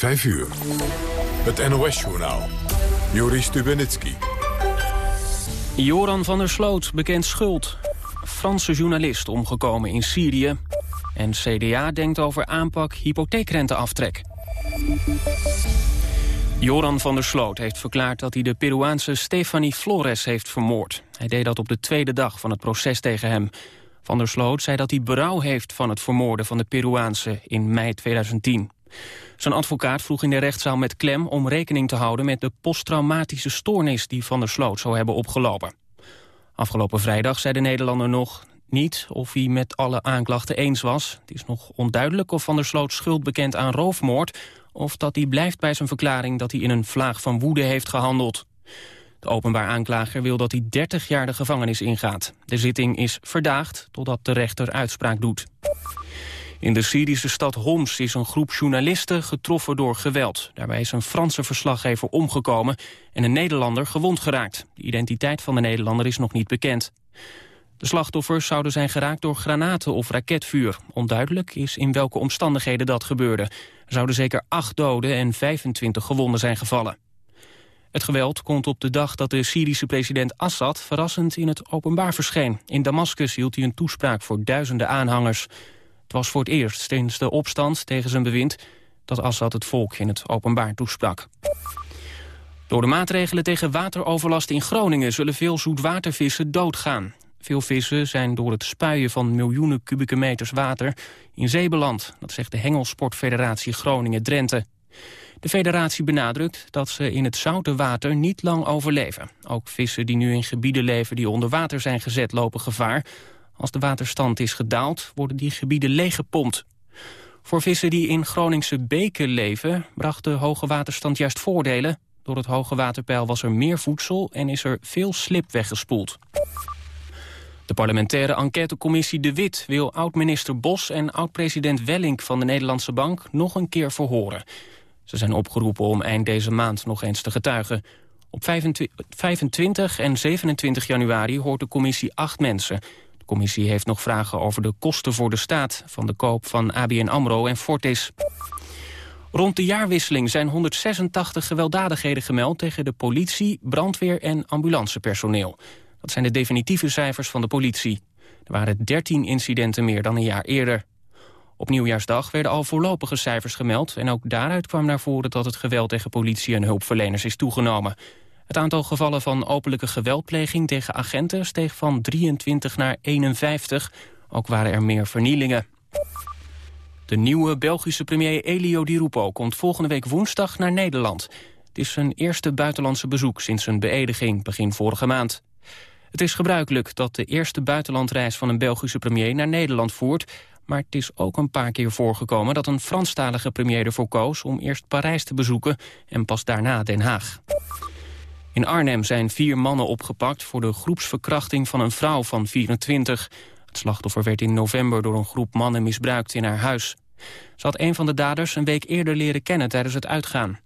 5 uur. Het NOS-journaal. Joris Stubenitski. Joran van der Sloot, bekend schuld. Franse journalist omgekomen in Syrië. En CDA denkt over aanpak hypotheekrenteaftrek. Joran van der Sloot heeft verklaard dat hij de Peruaanse Stefanie Flores heeft vermoord. Hij deed dat op de tweede dag van het proces tegen hem. Van der Sloot zei dat hij berouw heeft van het vermoorden van de Peruaanse in mei 2010. Zijn advocaat vroeg in de rechtszaal met klem om rekening te houden met de posttraumatische stoornis die Van der Sloot zou hebben opgelopen. Afgelopen vrijdag zei de Nederlander nog niet of hij met alle aanklachten eens was. Het is nog onduidelijk of Van der Sloot schuld bekent aan roofmoord... of dat hij blijft bij zijn verklaring dat hij in een vlaag van woede heeft gehandeld. De openbaar aanklager wil dat hij 30 jaar de gevangenis ingaat. De zitting is verdaagd totdat de rechter uitspraak doet. In de Syrische stad Homs is een groep journalisten getroffen door geweld. Daarbij is een Franse verslaggever omgekomen en een Nederlander gewond geraakt. De identiteit van de Nederlander is nog niet bekend. De slachtoffers zouden zijn geraakt door granaten of raketvuur. Onduidelijk is in welke omstandigheden dat gebeurde. Er zouden zeker acht doden en 25 gewonden zijn gevallen. Het geweld komt op de dag dat de Syrische president Assad verrassend in het openbaar verscheen. In Damascus hield hij een toespraak voor duizenden aanhangers. Het was voor het eerst sinds de opstand tegen zijn bewind... dat Assad het volk in het openbaar toesprak. Door de maatregelen tegen wateroverlast in Groningen... zullen veel zoetwatervissen doodgaan. Veel vissen zijn door het spuien van miljoenen kubieke meters water... in zee beland, dat zegt de Hengelsportfederatie Groningen-Drenthe. De federatie benadrukt dat ze in het zoute water niet lang overleven. Ook vissen die nu in gebieden leven die onder water zijn gezet lopen gevaar... Als de waterstand is gedaald, worden die gebieden leeggepompt. Voor vissen die in Groningse beken leven, bracht de hoge waterstand juist voordelen. Door het hoge waterpeil was er meer voedsel en is er veel slip weggespoeld. De parlementaire enquêtecommissie De Wit wil oud-minister Bos en oud-president Wellink van de Nederlandse Bank nog een keer verhoren. Ze zijn opgeroepen om eind deze maand nog eens te getuigen. Op 25 en 27 januari hoort de commissie acht mensen commissie heeft nog vragen over de kosten voor de staat... van de koop van ABN AMRO en Fortis. Rond de jaarwisseling zijn 186 gewelddadigheden gemeld... tegen de politie, brandweer en ambulancepersoneel. Dat zijn de definitieve cijfers van de politie. Er waren 13 incidenten meer dan een jaar eerder. Op nieuwjaarsdag werden al voorlopige cijfers gemeld... en ook daaruit kwam naar voren dat het geweld tegen politie en hulpverleners is toegenomen. Het aantal gevallen van openlijke geweldpleging tegen agenten steeg van 23 naar 51. Ook waren er meer vernielingen. De nieuwe Belgische premier Elio Di Rupo komt volgende week woensdag naar Nederland. Het is zijn eerste buitenlandse bezoek sinds zijn beëdiging begin vorige maand. Het is gebruikelijk dat de eerste buitenlandreis van een Belgische premier naar Nederland voert... maar het is ook een paar keer voorgekomen dat een Franstalige premier ervoor koos... om eerst Parijs te bezoeken en pas daarna Den Haag. In Arnhem zijn vier mannen opgepakt voor de groepsverkrachting van een vrouw van 24. Het slachtoffer werd in november door een groep mannen misbruikt in haar huis. Ze had een van de daders een week eerder leren kennen tijdens het uitgaan.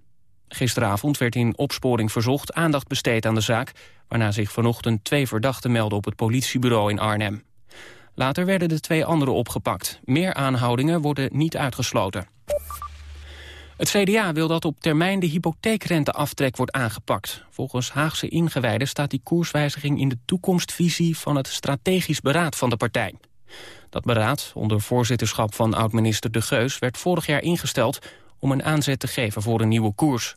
Gisteravond werd in opsporing verzocht aandacht besteed aan de zaak... waarna zich vanochtend twee verdachten melden op het politiebureau in Arnhem. Later werden de twee anderen opgepakt. Meer aanhoudingen worden niet uitgesloten. Het CDA wil dat op termijn de hypotheekrenteaftrek wordt aangepakt. Volgens Haagse ingewijden staat die koerswijziging in de toekomstvisie van het strategisch beraad van de partij. Dat beraad, onder voorzitterschap van oud-minister De Geus, werd vorig jaar ingesteld om een aanzet te geven voor een nieuwe koers.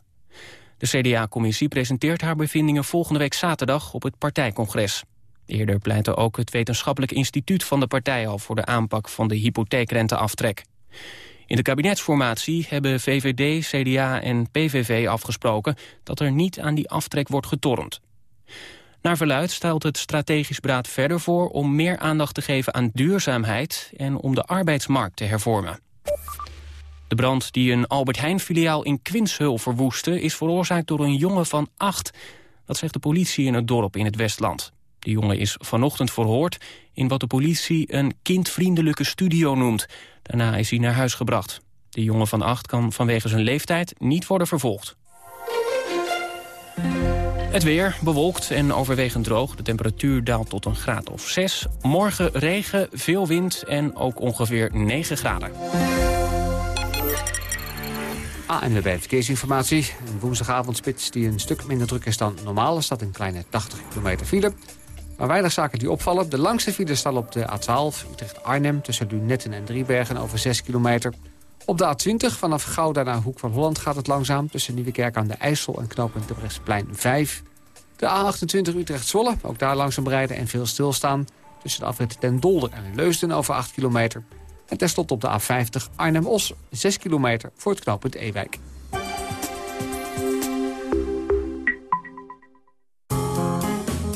De CDA-commissie presenteert haar bevindingen volgende week zaterdag op het partijcongres. Eerder pleitte ook het wetenschappelijk instituut van de partij al voor de aanpak van de hypotheekrenteaftrek. In de kabinetsformatie hebben VVD, CDA en PVV afgesproken... dat er niet aan die aftrek wordt getornd. Naar verluid stelt het strategisch beraad verder voor... om meer aandacht te geven aan duurzaamheid... en om de arbeidsmarkt te hervormen. De brand die een Albert Heijn-filiaal in Quinshul verwoestte... is veroorzaakt door een jongen van acht. Dat zegt de politie in het dorp in het Westland. De jongen is vanochtend verhoord in wat de politie een kindvriendelijke studio noemt. Daarna is hij naar huis gebracht. De jongen van acht kan vanwege zijn leeftijd niet worden vervolgd. Het weer bewolkt en overwegend droog. De temperatuur daalt tot een graad of 6. Morgen regen, veel wind en ook ongeveer 9 graden. ANWB Verkeersinformatie. Een woensdagavondspits die een stuk minder druk is dan normaal. Er staat een kleine 80 kilometer file. Maar weinig zaken die opvallen. De langste file staat op de A12 Utrecht-Arnhem... tussen Lunetten en Driebergen over 6 kilometer. Op de A20 vanaf Gouda naar Hoek van Holland gaat het langzaam... tussen Nieuwekerk aan de IJssel en knooppunt de Brechtseplein 5. De A28 Utrecht-Zwolle, ook daar langzaam rijden en veel stilstaan... tussen de afrit Den Dolder en Leusden over 8 kilometer... En tenslotte op de A50 Arnhem-Os, 6 kilometer voor het knooppunt Ewijk.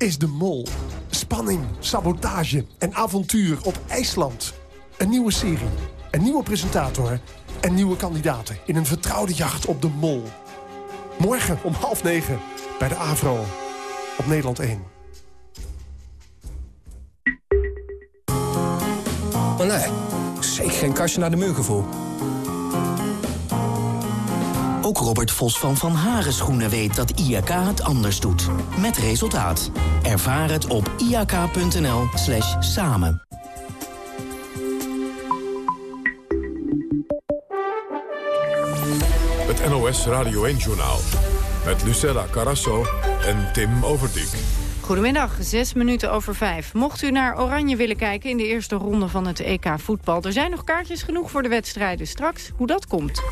is de mol? Spanning, sabotage en avontuur op IJsland. Een nieuwe serie, een nieuwe presentator en nieuwe kandidaten... in een vertrouwde jacht op de mol. Morgen om half negen bij de AVRO op Nederland 1. Maar zeker geen kastje naar de muur gevoel. Ook Robert Vos van Van Haren Schoenen weet dat IAK het anders doet. Met resultaat. Ervaar het op iak.nl slash samen. Het NOS Radio 1-journaal. Met Lucella Carasso en Tim Overdijk. Goedemiddag, zes minuten over vijf. Mocht u naar Oranje willen kijken in de eerste ronde van het EK voetbal... er zijn nog kaartjes genoeg voor de wedstrijden. Straks hoe dat komt.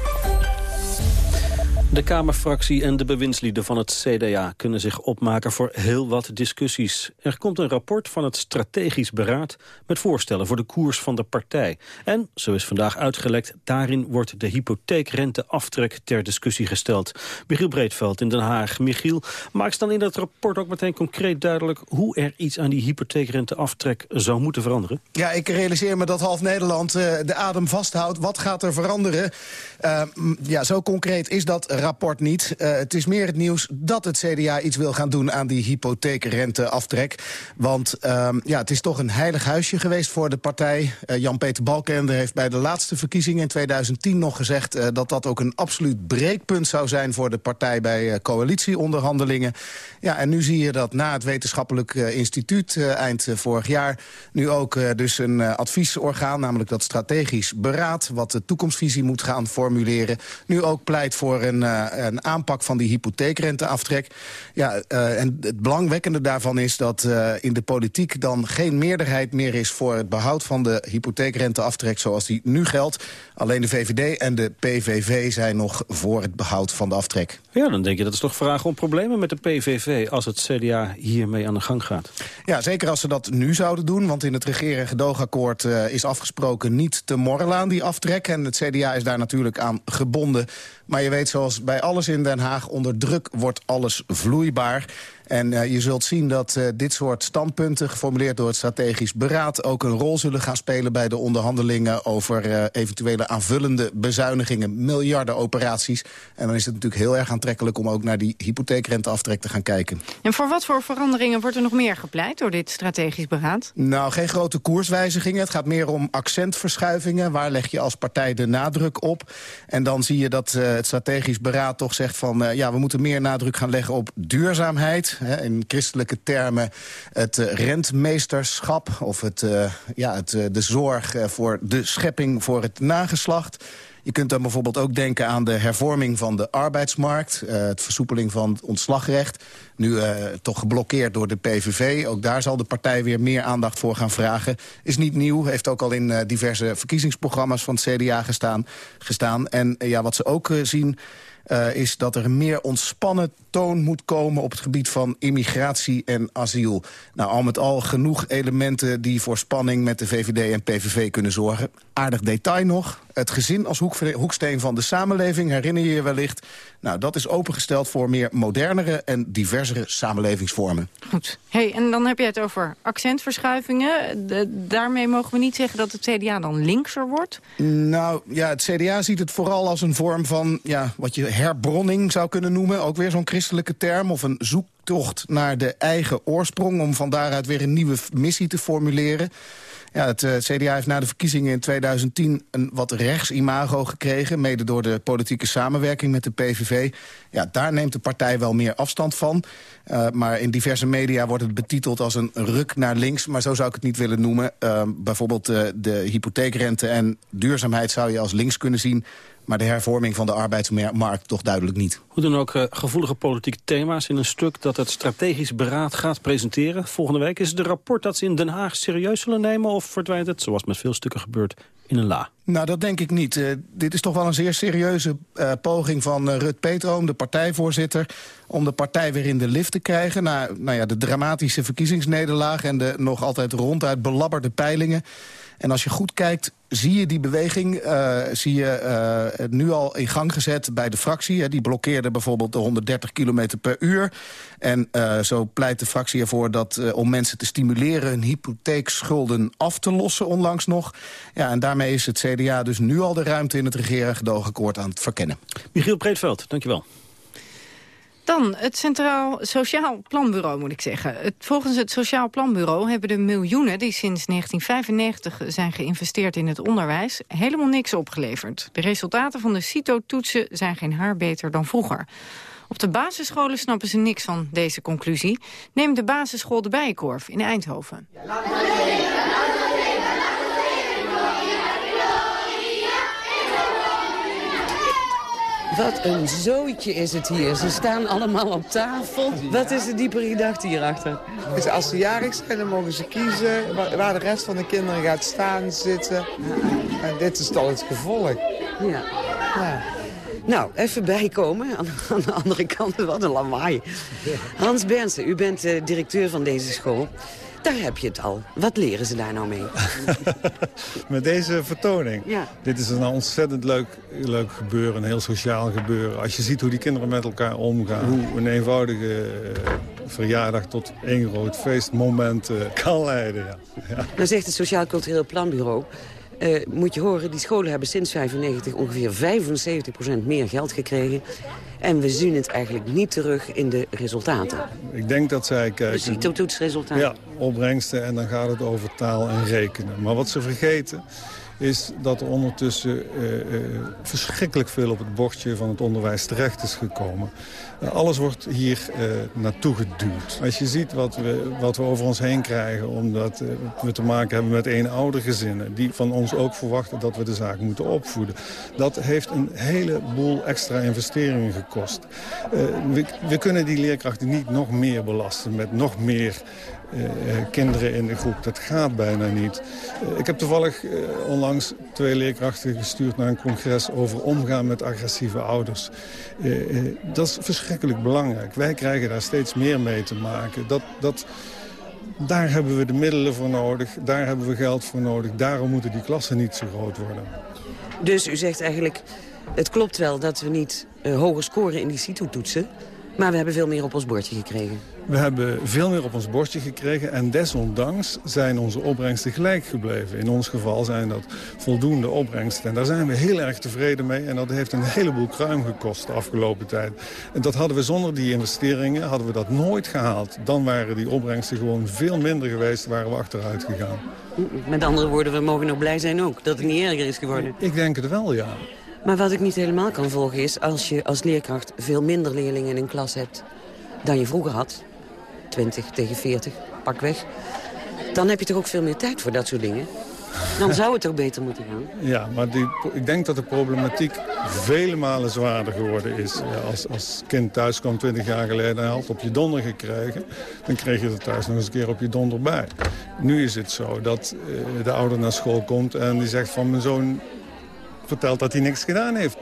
De Kamerfractie en de bewindslieden van het CDA kunnen zich opmaken voor heel wat discussies. Er komt een rapport van het Strategisch Beraad met voorstellen voor de koers van de partij. En, zo is vandaag uitgelekt, daarin wordt de hypotheekrenteaftrek ter discussie gesteld. Michiel Breedveld in Den Haag. Michiel, maakt dan in dat rapport ook meteen concreet duidelijk hoe er iets aan die hypotheekrenteaftrek zou moeten veranderen? Ja, ik realiseer me dat half Nederland uh, de adem vasthoudt. Wat gaat er veranderen? Uh, ja, zo concreet is dat rapport niet. Uh, het is meer het nieuws dat het CDA iets wil gaan doen aan die hypotheekrenteaftrek. Want uh, ja, het is toch een heilig huisje geweest voor de partij. Uh, Jan-Peter Balkende heeft bij de laatste verkiezingen in 2010 nog gezegd... Uh, dat dat ook een absoluut breekpunt zou zijn voor de partij bij coalitieonderhandelingen. Ja, en nu zie je dat na het wetenschappelijk instituut eind vorig jaar... nu ook dus een adviesorgaan, namelijk dat strategisch beraad... wat de toekomstvisie moet gaan formuleren, nu ook pleit voor een een aanpak van die hypotheekrenteaftrek. Ja, uh, en het belangwekkende daarvan is dat uh, in de politiek dan geen meerderheid meer is voor het behoud van de hypotheekrenteaftrek zoals die nu geldt. Alleen de VVD en de PVV zijn nog voor het behoud van de aftrek. Ja, dan denk je dat is toch vragen om problemen met de PVV als het CDA hiermee aan de gang gaat. Ja, zeker als ze dat nu zouden doen, want in het regeren gedoogakkoord uh, is afgesproken niet te morrelen aan die aftrek. En het CDA is daar natuurlijk aan gebonden. Maar je weet, zoals bij alles in Den Haag, onder druk wordt alles vloeibaar. En uh, je zult zien dat uh, dit soort standpunten, geformuleerd door het strategisch beraad... ook een rol zullen gaan spelen bij de onderhandelingen... over uh, eventuele aanvullende bezuinigingen, miljarden operaties. En dan is het natuurlijk heel erg aantrekkelijk... om ook naar die hypotheekrenteaftrek te gaan kijken. En voor wat voor veranderingen wordt er nog meer gepleit door dit strategisch beraad? Nou, geen grote koerswijzigingen. Het gaat meer om accentverschuivingen. Waar leg je als partij de nadruk op? En dan zie je dat het strategisch beraad toch zegt van... ja, we moeten meer nadruk gaan leggen op duurzaamheid in christelijke termen het uh, rentmeesterschap... of het, uh, ja, het, uh, de zorg voor de schepping voor het nageslacht... Je kunt dan bijvoorbeeld ook denken aan de hervorming van de arbeidsmarkt. Het versoepeling van het ontslagrecht. Nu toch geblokkeerd door de PVV. Ook daar zal de partij weer meer aandacht voor gaan vragen. Is niet nieuw, heeft ook al in diverse verkiezingsprogramma's van het CDA gestaan. gestaan. En ja, wat ze ook zien uh, is dat er meer ontspannen toon moet komen... op het gebied van immigratie en asiel. Nou, al met al genoeg elementen die voor spanning met de VVD en PVV kunnen zorgen. Aardig detail nog. Het gezin als hoeksteen van de samenleving, herinner je je wellicht. Nou, dat is opengesteld voor meer modernere en diversere samenlevingsvormen. Goed. Hey, en dan heb je het over accentverschuivingen. daarmee mogen we niet zeggen dat het CDA dan linkser wordt? Nou, ja, het CDA ziet het vooral als een vorm van... Ja, wat je herbronning zou kunnen noemen. Ook weer zo'n christelijke term. Of een zoektocht naar de eigen oorsprong... om van daaruit weer een nieuwe missie te formuleren. Ja, het eh, CDA heeft na de verkiezingen in 2010 een wat rechts imago gekregen... mede door de politieke samenwerking met de PVV. Ja, daar neemt de partij wel meer afstand van. Uh, maar in diverse media wordt het betiteld als een ruk naar links. Maar zo zou ik het niet willen noemen. Uh, bijvoorbeeld de hypotheekrente en duurzaamheid zou je als links kunnen zien maar de hervorming van de arbeidsmarkt toch duidelijk niet. Hoe dan ook uh, gevoelige politieke thema's in een stuk dat het strategisch beraad gaat presenteren volgende week. Is het een rapport dat ze in Den Haag serieus zullen nemen of verdwijnt het, zoals met veel stukken gebeurt, in een la? Nou, dat denk ik niet. Uh, dit is toch wel een zeer serieuze uh, poging van Rut Petroom, de partijvoorzitter... om de partij weer in de lift te krijgen. Na nou ja, de dramatische verkiezingsnederlaag en de nog altijd ronduit belabberde peilingen... En als je goed kijkt, zie je die beweging uh, zie je, uh, nu al in gang gezet bij de fractie. Die blokkeerde bijvoorbeeld de 130 km per uur. En uh, zo pleit de fractie ervoor dat om mensen te stimuleren... hun hypotheekschulden af te lossen onlangs nog. Ja, en daarmee is het CDA dus nu al de ruimte in het regeren gedoogakkoord aan het verkennen. Michiel Breedveld, dankjewel. Dan het Centraal Sociaal Planbureau, moet ik zeggen. Het, volgens het Sociaal Planbureau hebben de miljoenen... die sinds 1995 zijn geïnvesteerd in het onderwijs... helemaal niks opgeleverd. De resultaten van de CITO-toetsen zijn geen haar beter dan vroeger. Op de basisscholen snappen ze niks van deze conclusie. Neem de basisschool de Bijenkorf in Eindhoven. Wat een zootje is het hier. Ze staan allemaal op tafel. Wat is de diepere gedachte hierachter? Dus als ze jarig zijn, dan mogen ze kiezen waar de rest van de kinderen gaat staan, zitten. En dit is toch het gevolg. Ja. ja. Nou, even bijkomen. Aan, aan de andere kant, wat een lawaai. Hans Bernsen, u bent uh, directeur van deze school. Daar heb je het al. Wat leren ze daar nou mee? Met deze vertoning? Ja. Dit is een ontzettend leuk, leuk gebeuren, een heel sociaal gebeuren. Als je ziet hoe die kinderen met elkaar omgaan. Hoe een eenvoudige uh, verjaardag tot één groot feestmoment uh, kan leiden. Ja. ja. Nou zegt het Sociaal Cultureel Planbureau... Uh, moet je horen, die scholen hebben sinds 1995 ongeveer 75% meer geld gekregen. En we zien het eigenlijk niet terug in de resultaten. Ik denk dat zij kijken... Dus toetsresultaten. Ja, opbrengsten en dan gaat het over taal en rekenen. Maar wat ze vergeten is dat er ondertussen uh, uh, verschrikkelijk veel op het bordje van het onderwijs terecht is gekomen. Uh, alles wordt hier naartoe geduwd. Als je ziet wat we, wat we over ons heen krijgen... omdat we te maken hebben met eenoudergezinnen... die van ons ook verwachten dat we de zaak moeten opvoeden. Dat heeft een heleboel extra investeringen gekost. We, we kunnen die leerkrachten niet nog meer belasten met nog meer kinderen in de groep. Dat gaat bijna niet. Uh, ik heb toevallig onlangs twee leerkrachten gestuurd naar een congres over omgaan met agressieve ouders. dat is verschrikkelijk belangrijk. Wij krijgen daar steeds meer mee te maken. Dat, dat, daar hebben we de middelen voor nodig, daar hebben we geld voor nodig. Daarom moeten die klassen niet zo groot worden. Dus u zegt eigenlijk, het klopt wel dat we niet hoger scoren in die CITO-toetsen... maar we hebben veel meer op ons bordje gekregen. We hebben veel meer op ons bordje gekregen en desondanks zijn onze opbrengsten gelijk gebleven. In ons geval zijn dat voldoende opbrengsten. En daar zijn we heel erg tevreden mee en dat heeft een heleboel kruim gekost de afgelopen tijd. En dat hadden we zonder die investeringen hadden we dat nooit gehaald. Dan waren die opbrengsten gewoon veel minder geweest, waren we achteruit gegaan. Met andere woorden, we mogen nog blij zijn ook, dat het niet erger is geworden. Ik denk het wel, ja. Maar wat ik niet helemaal kan volgen is, als je als leerkracht veel minder leerlingen in een klas hebt dan je vroeger had 20 tegen 40, pak weg. Dan heb je toch ook veel meer tijd voor dat soort dingen? Dan zou het toch beter moeten gaan? Ja, maar die, ik denk dat de problematiek vele malen zwaarder geworden is. Als, als kind thuis kwam 20 jaar geleden en had op je donder gekregen... dan kreeg je er thuis nog eens een keer op je donder bij. Nu is het zo dat uh, de ouder naar school komt en die zegt van... mijn zoon vertelt dat hij niks gedaan heeft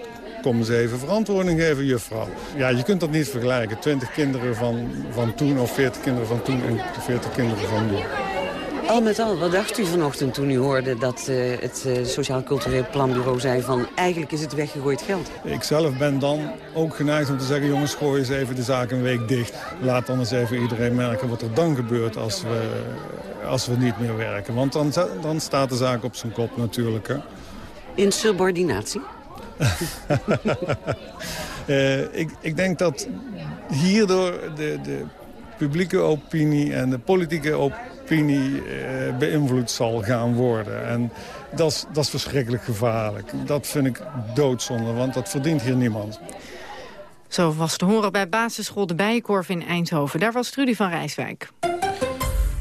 kom eens even verantwoording geven, juffrouw. Ja, je kunt dat niet vergelijken. 20 kinderen van, van toen of 40 kinderen van toen en 40 kinderen van nu. Al met al, wat dacht u vanochtend toen u hoorde dat uh, het uh, Sociaal Cultureel Planbureau zei van eigenlijk is het weggegooid geld? Ik zelf ben dan ook geneigd om te zeggen jongens gooi eens even de zaak een week dicht. Laat dan eens even iedereen merken wat er dan gebeurt als we, als we niet meer werken. Want dan, dan staat de zaak op zijn kop natuurlijk. Hè. In subordinatie? uh, ik, ik denk dat hierdoor de, de publieke opinie en de politieke opinie uh, beïnvloed zal gaan worden. En dat is, dat is verschrikkelijk gevaarlijk. Dat vind ik doodzonde, want dat verdient hier niemand. Zo was te horen bij basisschool De Bijenkorf in Eindhoven. Daar was Trudy van Rijswijk.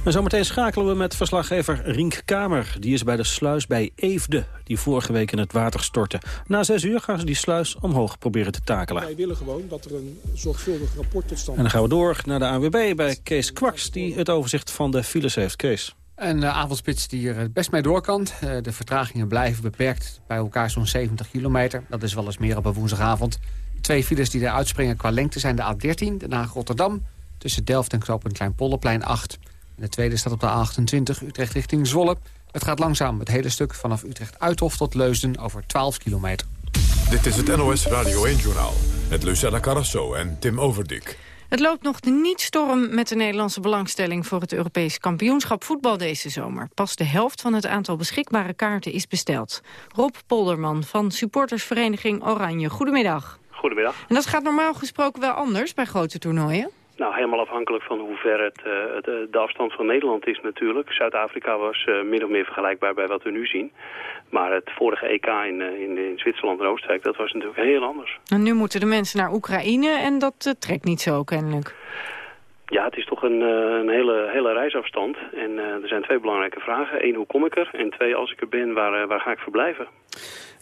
En zometeen schakelen we met verslaggever Rink Kamer. Die is bij de sluis bij Eefde, die vorige week in het water stortte. Na zes uur gaan ze die sluis omhoog proberen te takelen. Wij willen gewoon dat er een zorgvuldig rapport tot stand En dan gaan we door naar de ANWB bij Kees Kwaks... die het overzicht van de files heeft. Kees. Een uh, avondspits die er best mee door kan. Uh, de vertragingen blijven beperkt bij elkaar zo'n 70 kilometer. Dat is wel eens meer op een woensdagavond. Twee files die er uitspringen qua lengte zijn de A13, de Haag Rotterdam... tussen Delft en Knoop en Kleinpolderplein 8... De tweede staat op de A28 Utrecht richting Zwolle. Het gaat langzaam het hele stuk vanaf Utrecht-Uithof tot Leusden over 12 kilometer. Dit is het NOS Radio 1-journaal met Lucella Carrasso en Tim Overdik. Het loopt nog niet storm met de Nederlandse belangstelling... voor het Europees kampioenschap voetbal deze zomer. Pas de helft van het aantal beschikbare kaarten is besteld. Rob Polderman van supportersvereniging Oranje. Goedemiddag. Goedemiddag. En dat gaat normaal gesproken wel anders bij grote toernooien? Nou, helemaal afhankelijk van hoe ver het, uh, de afstand van Nederland is natuurlijk. Zuid-Afrika was uh, min of meer vergelijkbaar bij wat we nu zien. Maar het vorige EK in, in, in, Zwitserland en Oostenrijk, dat was natuurlijk heel anders. En nu moeten de mensen naar Oekraïne en dat trekt niet zo kennelijk. Ja, het is toch een, een hele, hele reisafstand. En er zijn twee belangrijke vragen. Eén, hoe kom ik er? En twee, als ik er ben, waar, waar ga ik verblijven?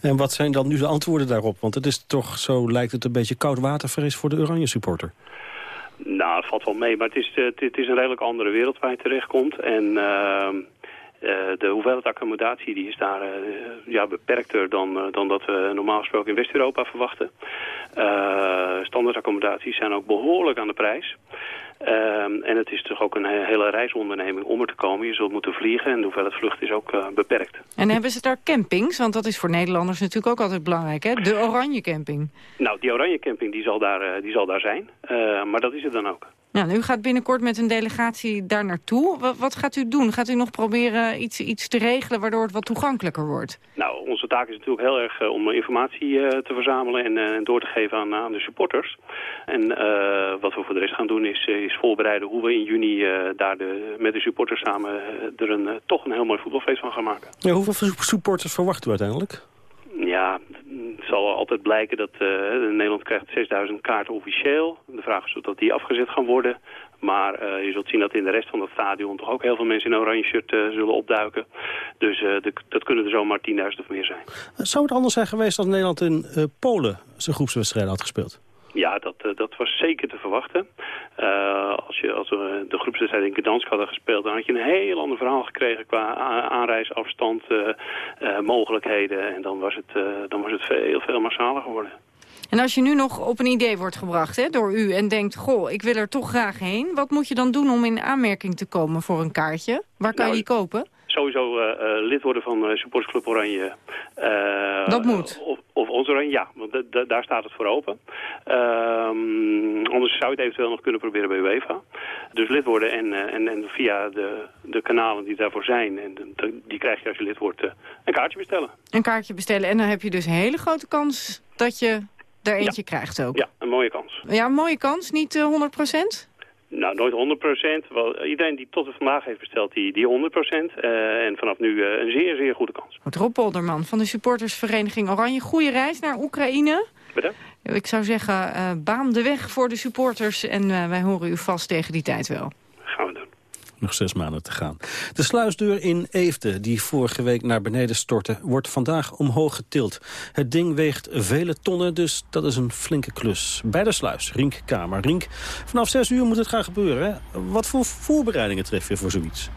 En wat zijn dan nu de antwoorden daarop? Want het is toch, zo lijkt het, een beetje koud watervrees voor de Oranje supporter. Nou, het valt wel mee, maar het is, het, het is een redelijk andere wereld waar je terechtkomt. En uh, de hoeveelheid accommodatie die is daar uh, ja, beperkter dan, dan dat we normaal gesproken in West-Europa verwachten. standaardaccommodaties zijn ook behoorlijk aan de prijs. Um, en het is toch ook een hele reisonderneming om er te komen. Je zult moeten vliegen en de hoeveelheid vlucht is ook uh, beperkt. En hebben ze daar campings? Want dat is voor Nederlanders natuurlijk ook altijd belangrijk, hè? De oranje camping. Nou, die oranje camping die zal daar, die zal daar zijn. Uh, maar dat is het dan ook. Ja, u gaat binnenkort met een delegatie daar naartoe. Wat, wat, gaat u doen? Gaat u nog proberen iets, iets te regelen waardoor het wat toegankelijker wordt? Nou, onze taak is natuurlijk heel erg uh, om informatie uh, te verzamelen en, uh, door te geven aan, aan de supporters. En wat we voor de rest gaan doen is, is voorbereiden hoe we in juni daar de, met de supporters samen er een, toch een heel mooi voetbalfeest van gaan maken. Ja, hoeveel supporters verwachten u uiteindelijk? Ja, het zal altijd blijken dat uh, Nederland krijgt 6000 kaarten officieel. De vraag is of dat die afgezet gaan worden. Maar uh, je zult zien dat in de rest van het stadion toch ook heel veel mensen in oranje shirt uh, zullen opduiken. Dus dat kunnen er zomaar 10.000 of meer zijn. Zou het anders zijn geweest als Nederland in Polen zijn groepswedstrijd had gespeeld? Ja, dat, uh, dat was zeker te verwachten. Uh, als, je, als we de groepswedstrijd in Gdansk hadden gespeeld... dan had je een heel ander verhaal gekregen qua aanreisafstand, uh, mogelijkheden. En dan was, het, dan was het veel, veel massaler geworden. En als je nu nog op een idee wordt gebracht hè, door u en denkt... goh, ik wil er toch graag heen. Wat moet je dan doen om in aanmerking te komen voor een kaartje? Waar kan nou, je die kopen? Sowieso uh, uh, lid worden van uh, Supportersclub Oranje. dat moet? Of, of ons Oranje, ja. Want daar staat het voor open. Ehm, anders zou je het eventueel nog kunnen proberen bij UEFA. Dus lid worden en, en, en via de, de kanalen die daarvoor zijn... en de, die krijg je als je lid wordt, een kaartje bestellen. Een kaartje bestellen. En dan heb je dus een hele grote kans dat je er eentje ja. krijgt ook. Ja, een mooie kans. Ja, een mooie kans. Niet 100 nou, nooit 100%. Wel, iedereen die tot vandaag heeft besteld, die, die 100%. Uh, en vanaf nu uh, een zeer, zeer goede kans. Rob Polderman van de supportersvereniging Oranje. Goede reis naar Oekraïne. Bedankt. Ik zou zeggen, uh, baan de weg voor de supporters. En wij horen u vast tegen die tijd wel. Nog zes maanden te gaan. De sluisdeur in Eefde, die vorige week naar beneden stortte... wordt vandaag omhoog getild. Het ding weegt vele tonnen, dus dat is een flinke klus. Bij de sluis, Rink Kamer. Rink, vanaf zes uur moet het gaan gebeuren. Hè? Wat voor voorbereidingen tref je voor zoiets?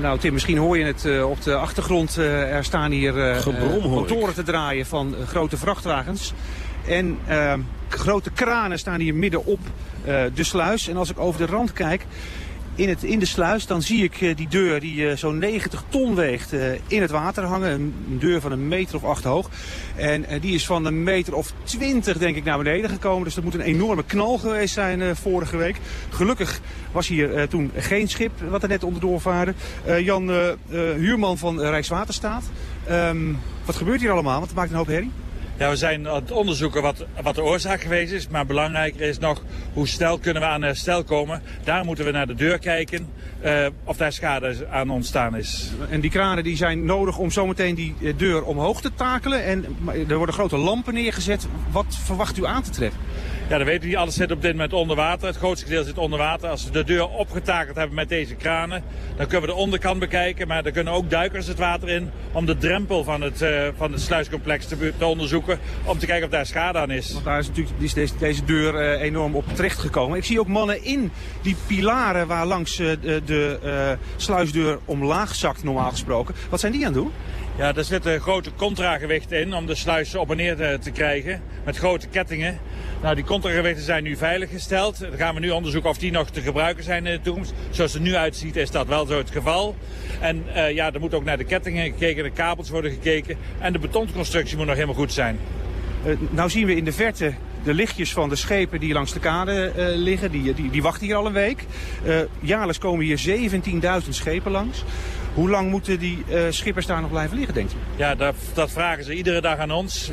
Nou Tim, misschien hoor je het uh, op de achtergrond. Uh, er staan hier uh, motoren te draaien van grote vrachtwagens. En grote kranen staan hier midden op de sluis. En als ik over de rand kijk, in, het, in de sluis. Dan zie ik die deur die zo'n 90 ton weegt in het water hangen. Een deur van een meter of acht hoog. En die is van een meter of twintig denk ik naar beneden gekomen. Dus dat moet een enorme knal geweest zijn vorige week. Gelukkig was hier toen geen schip wat er net onderdoor vaarde. Jan Huurman van Rijkswaterstaat. Ehm, wat gebeurt hier allemaal? Want het maakt een hoop herrie. Ja, we zijn aan het onderzoeken wat, wat de oorzaak geweest is. Maar belangrijker is nog hoe snel kunnen we aan herstel komen. Daar moeten we naar de deur kijken uh, of daar schade aan ontstaan is. En die kranen die zijn nodig om zometeen die eh, deur omhoog te takelen. En er worden grote lampen neergezet. Wat verwacht u aan te treffen? Ja, dat weten we niet. Alles zit op dit moment onder water. Het grootste gedeelte zit onder water. Als we de deur opgetakeld hebben met deze kranen, dan kunnen we de onderkant bekijken. Maar er kunnen ook duikers het water in om de drempel van het, uh, van het sluiscomplex te, te, onderzoeken. Om te kijken of daar schade aan is. Want daar is natuurlijk deze, deze deur uh, enorm op terecht gekomen. Ik zie ook mannen in die pilaren waar langs uh, de sluisdeur omlaag zakt normaal gesproken. Wat zijn die aan het doen? Ja, daar zitten grote contragewichten in om de sluis op en neer te, te krijgen. Met grote kettingen. Nou, die contragewichten zijn nu veiliggesteld. Dan gaan we nu onderzoeken of die nog te gebruiken zijn in de toekomst. Zoals het er nu uitziet is dat wel zo het geval. En uh, ja, er moet ook naar de kettingen gekeken, de kabels worden gekeken. En de betonconstructie moet nog helemaal goed zijn. Uh, nou zien we in de verte de lichtjes van de schepen die langs de kade liggen. Die, die, die, wachten hier al een week. jaarlijks komen hier 17.000 schepen langs. Hoe lang moeten die schippers daar nog blijven liggen, denkt u? Ja, dat, dat vragen ze iedere dag aan ons.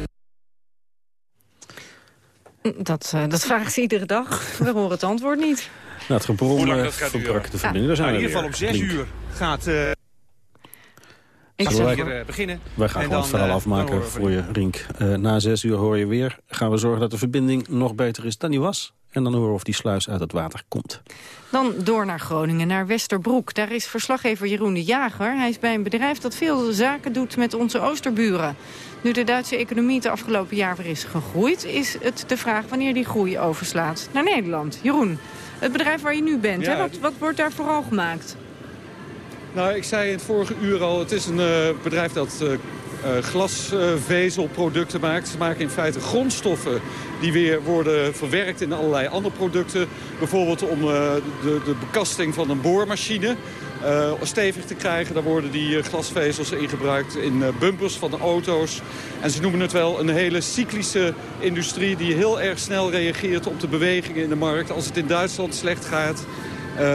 Dat, uh, dat vragen ze iedere dag. We horen het antwoord niet. Nou, het gebrom uh, verbrak de verbinding. Ja. Nou, in ieder geval om zes uur gaat... Uh, ik zeg hier beginnen. Wij gaan gewoon het verhaal afmaken voor je, Rink. na zes uur hoor je weer. Gaan we zorgen dat de verbinding nog beter is dan die was. En dan horen we of die sluis uit het water komt. Dan door naar Groningen, naar Westerbroek. Daar is verslaggever Jeroen de Jager. Hij is bij een bedrijf dat veel zaken doet met onze oosterburen. Nu de Duitse economie het afgelopen jaar weer is gegroeid... is het de vraag wanneer die groei overslaat naar Nederland. Jeroen, het bedrijf waar je nu bent, hè? Wat, wat wordt daar vooral gemaakt? Nou, ik zei in het vorige uur al, het is een uh, bedrijf dat uh, uh, glasvezelproducten maakt. Ze maken in feite grondstoffen die weer worden verwerkt in allerlei andere producten. Bijvoorbeeld om de, de bekasting van een boormachine stevig te krijgen. Daar worden die glasvezels in gebruikt in bumpers van de auto's. En ze noemen het wel een hele cyclische industrie... die heel erg snel reageert op de bewegingen in de markt. Als het in Duitsland slecht gaat...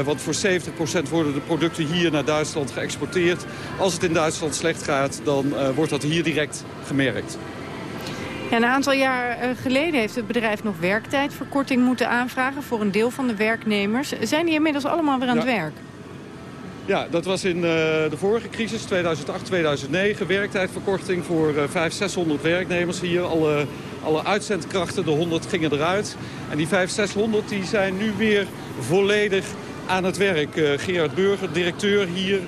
want voor 70% worden de producten hier naar Duitsland geëxporteerd. Als het in Duitsland slecht gaat, dan wordt dat hier direct gemerkt. Ja, een aantal jaar geleden heeft het bedrijf nog werktijdverkorting moeten aanvragen... voor een deel van de werknemers. Zijn die inmiddels allemaal weer aan het werk? Ja, dat was in uh, de vorige crisis, 2008, 2009. Werktijdverkorting voor uh, 500, 600 werknemers hier. Alle, alle uitzendkrachten, de 100 gingen eruit. En die 500, 600 die zijn nu weer volledig aan het werk. Uh, Gerard Burger, directeur hier.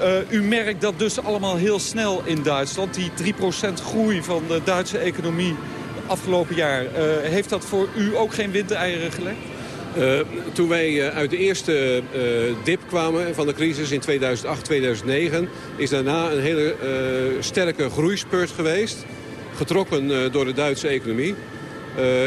Uh, u merkt dat dus allemaal heel snel in Duitsland. Die 3% groei van de Duitse economie afgelopen jaar. Uh, heeft dat voor u ook geen windeieren gelegd? Toen wij uit de eerste dip kwamen van de crisis in 2008, 2009... is daarna een hele sterke groeispurt geweest. Getrokken door de Duitse economie.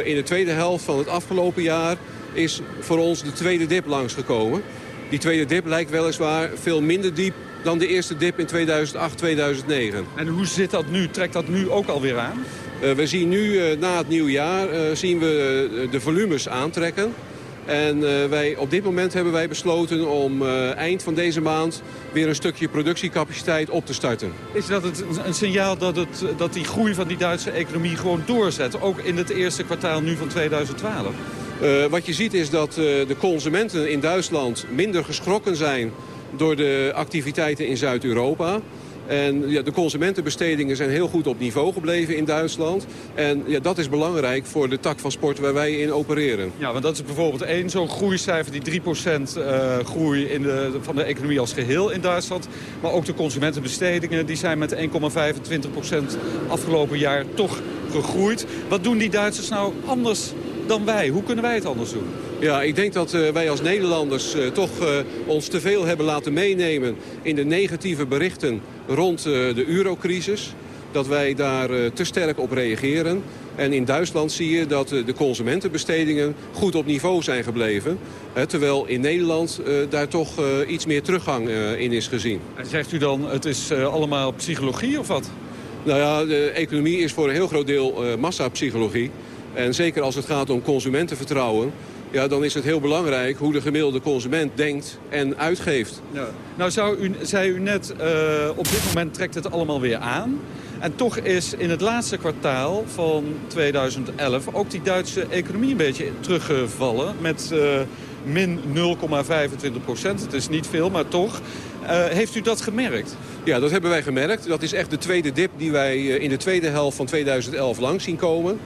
in de tweede helft van het afgelopen jaar is voor ons de tweede dip langsgekomen. Die tweede dip lijkt weliswaar veel minder diep dan de eerste dip in 2008, 2009. En hoe zit dat nu? Trekt dat nu ook alweer aan? we zien nu na het nieuwjaar zien we de volumes aantrekken. En uh, wij, op dit moment hebben wij besloten om uh, eind van deze maand weer een stukje productiecapaciteit op te starten. Is dat het, een signaal dat, het, dat die groei van die Duitse economie gewoon doorzet? Ook in het eerste kwartaal nu van 2012? Uh, wat je ziet is dat de consumenten in Duitsland minder geschrokken zijn door de activiteiten in Zuid-Europa. En ja, de consumentenbestedingen zijn heel goed op niveau gebleven in Duitsland. En ja, dat is belangrijk voor de tak van sport waar wij in opereren. Ja, want dat is bijvoorbeeld één zo'n groeicijfer, die 3% uh, eh, groei in de, van de economie als geheel in Duitsland. Maar ook de consumentenbestedingen die zijn met 1,25% afgelopen jaar toch gegroeid. Wat doen die Duitsers nou anders dan wij? Hoe kunnen wij het anders doen? Ja, ik denk dat uh, wij als Nederlanders uh, toch uh, ons te veel hebben laten meenemen in de negatieve berichten rond de eurocrisis. Dat wij daar te sterk op reageren. En in Duitsland zie je dat de consumentenbestedingen goed op niveau zijn gebleven. terwijl in Nederland daar toch iets meer teruggang in is gezien. En zegt u dan, het is allemaal psychologie of wat? Nou ja, de economie is voor een heel groot deel massapsychologie. En zeker als het gaat om consumentenvertrouwen... Ja, dan is het heel belangrijk hoe de gemiddelde consument denkt en uitgeeft. Ja. Nou, zou u, zei u net, uh, op dit moment trekt het allemaal weer aan. En toch is in het laatste kwartaal van 2011 ook die Duitse economie een beetje teruggevallen. Met uh, min 0,25 procent. Het is niet veel, maar toch. Uh, heeft u dat gemerkt? Ja, dat hebben wij gemerkt. Dat is echt de tweede dip die wij in de tweede helft van 2011 langs zien komen.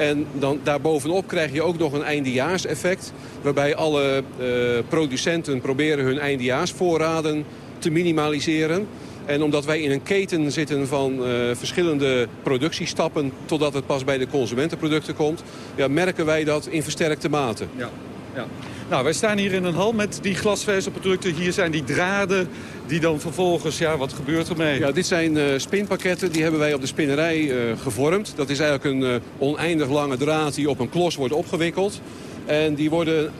En dan, daarbovenop krijg je ook nog een eindejaarseffect... waarbij alle uh, producenten proberen hun eindejaarsvoorraden te minimaliseren. En omdat wij in een keten zitten van uh, verschillende productiestappen... totdat het pas bij de consumentenproducten komt... Ja, merken wij dat in versterkte mate. Ja, ja. Nou, wij staan hier in een hal met die glasvezelproducten. Hier zijn die draden die dan vervolgens, ja, wat gebeurt ermee? Ja, dit zijn uh, spinpakketten, die hebben wij op de spinnerij uh, gevormd. Dat is eigenlijk een uh, oneindig lange draad die op een klos wordt opgewikkeld. En die worden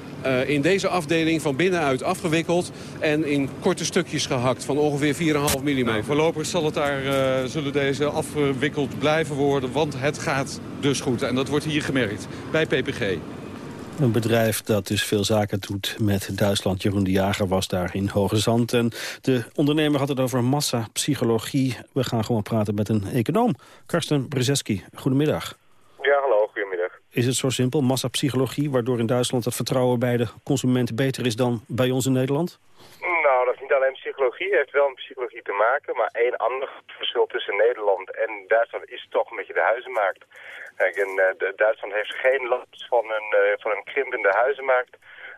in deze afdeling van binnenuit afgewikkeld en in korte stukjes gehakt van ongeveer 4,5 mm. Nou, voorlopig zal het daar, zullen deze afgewikkeld blijven worden, want het gaat dus goed. En dat wordt hier gemerkt bij PPG. Een bedrijf dat dus veel zaken doet met Duitsland. Jeroen de Jager was daar in Hoge Zand. En de ondernemer had het over massapsychologie. We gaan gewoon praten met een econoom. Karsten Brzeski, goedemiddag. Ja, hallo, goedemiddag. Is het zo simpel, massapsychologie... waardoor in Duitsland het vertrouwen bij de consument beter is dan bij ons in Nederland? Is niet alleen psychologie. Heeft wel met psychologie te maken. Maar één ander verschil tussen Nederland en Duitsland is toch een beetje de huizenmarkt. Kijk, uh, Duitsland heeft geen last van een, uh, van een krimpende huizenmarkt.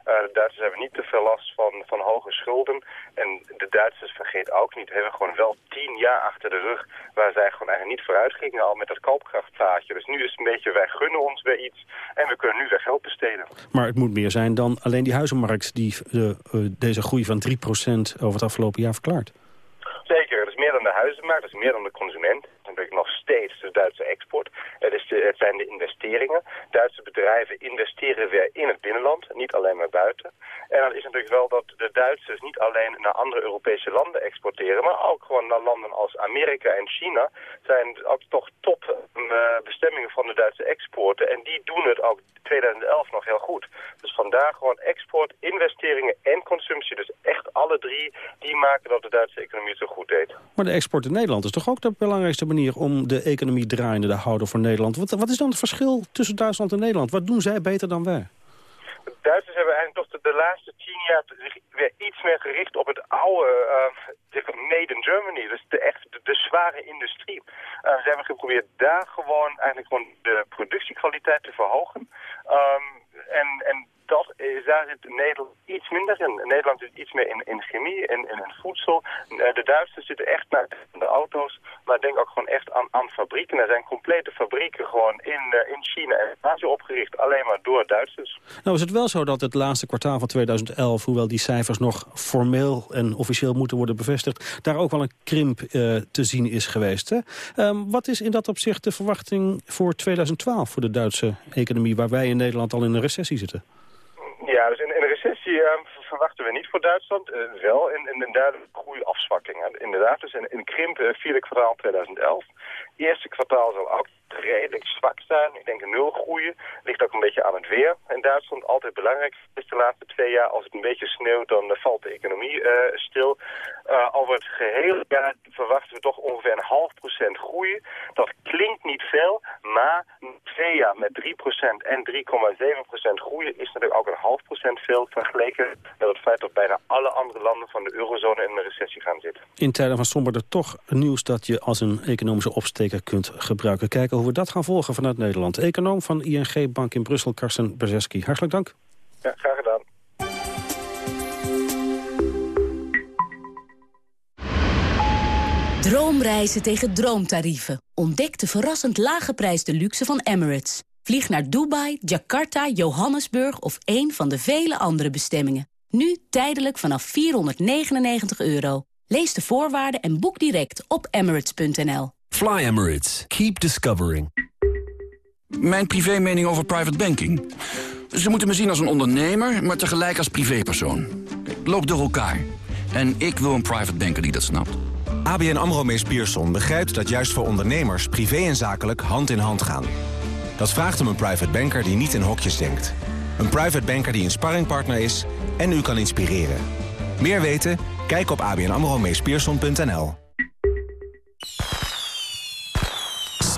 Uh, de Duitsers hebben niet te veel last van, van hoge schulden. En de Duitsers, vergeet ook niet, hebben gewoon wel tien jaar achter de rug... waar zij gewoon eigenlijk niet vooruit gingen al met dat koopkrachtplaatje. Dus nu is het een beetje, wij gunnen ons weer iets en we kunnen nu weer geld besteden. Maar het moet meer zijn dan alleen die huizenmarkt... die deze groei van 3% over het afgelopen jaar verklaart. Zeker, het is meer dan de huizenmarkt, het is meer dan de consument nog steeds de Duitse export. Het, is zijn de investeringen. Duitse bedrijven investeren weer in het binnenland, niet alleen maar buiten. En dan is natuurlijk wel dat de Duitsers niet alleen naar andere Europese landen exporteren, maar ook gewoon naar landen als Amerika en China zijn ook toch top uh, bestemmingen van de Duitse exporten. En die doen het ook 2011 nog heel goed. Dus vandaar gewoon export, investeringen en consumptie. Dus echt alle drie, die maken dat de Duitse economie zo goed deed. Maar de export in Nederland is toch ook de belangrijkste manier om de economie draaiende te houden voor Nederland? Wat, wat is dan het verschil tussen Duitsland en Nederland? Wat doen zij beter dan wij? De Duitsers hebben eigenlijk toch de, laatste tien jaar weer iets meer gericht op het oude uh, made in Germany. Dus de, echt de, zware industrie. Uh, ze hebben geprobeerd daar gewoon eigenlijk gewoon de productiekwaliteit te verhogen. Um, en, en dat is, daar zit Nederland iets minder in. Nederland zit iets meer in, in chemie in, in, voedsel. Eh, de Duitsers zitten echt naar de auto's, maar denk ook gewoon echt aan, aan fabrieken. Er zijn complete fabrieken gewoon in, uh, in China en Azië opgericht, alleen maar door Duitsers. Nou is het wel zo dat het laatste kwartaal van 2011, hoewel die cijfers nog formeel en officieel moeten worden bevestigd, daar ook wel een krimp te zien is geweest. Hè? Um, wat is in dat opzicht de verwachting voor 2012 voor de Duitse economie, waar wij in Nederland al in een recessie zitten? Ja, dus in een recessie uh, verwachten we niet voor Duitsland. Uh, wel in, in een duidelijke groeiafzwakking. Inderdaad, dus in, in krimp uh, vierde kwartaal 2011. Eerste kwartaal zal ook redelijk zwak zijn. Ik denk nul groeien. Ligt ook een beetje aan het weer. In Duitsland altijd belangrijk is de laatste twee jaar. Als het een beetje sneeuwt, dan uh, valt de economie uh, stil. Uh, over het gehele jaar verwachten we toch ongeveer een half procent groei. Dat klinkt niet veel, maar twee jaar met 3 procent en 3,7 procent groeien is natuurlijk ook een half procent veel vergeleken met het feit dat bijna alle andere landen van de eurozone in een recessie gaan zitten. In tijden van somberder toch nieuws dat je als een economische opsteker kunt gebruiken. Kijken hoe we dat gaan volgen vanuit Nederland. Econoom van ING Bank in Brussel, Karsten Brzeski. Hartelijk dank. Ja, graag gedaan. Droomreizen tegen droomtarieven. Ontdek de verrassend lage prijs de luxe van Emirates. Vlieg naar Dubai, Jakarta, Johannesburg of een van de vele andere bestemmingen. Nu tijdelijk vanaf 499 euro. Lees de voorwaarden en boek direct op emirates.nl. Fly Emirates. Keep discovering. Mijn privé-mening over private banking. Ze moeten me zien als een ondernemer, maar tegelijk als privépersoon. Loop door elkaar. En ik wil een private banker die dat snapt. ABN AMRO Mees Pierson begrijpt dat juist voor ondernemers... privé en zakelijk hand in hand gaan. Dat vraagt om een private banker die niet in hokjes denkt. Een private banker die een sparringpartner is en u kan inspireren. Meer weten? Kijk op abnamromeespierson.nl.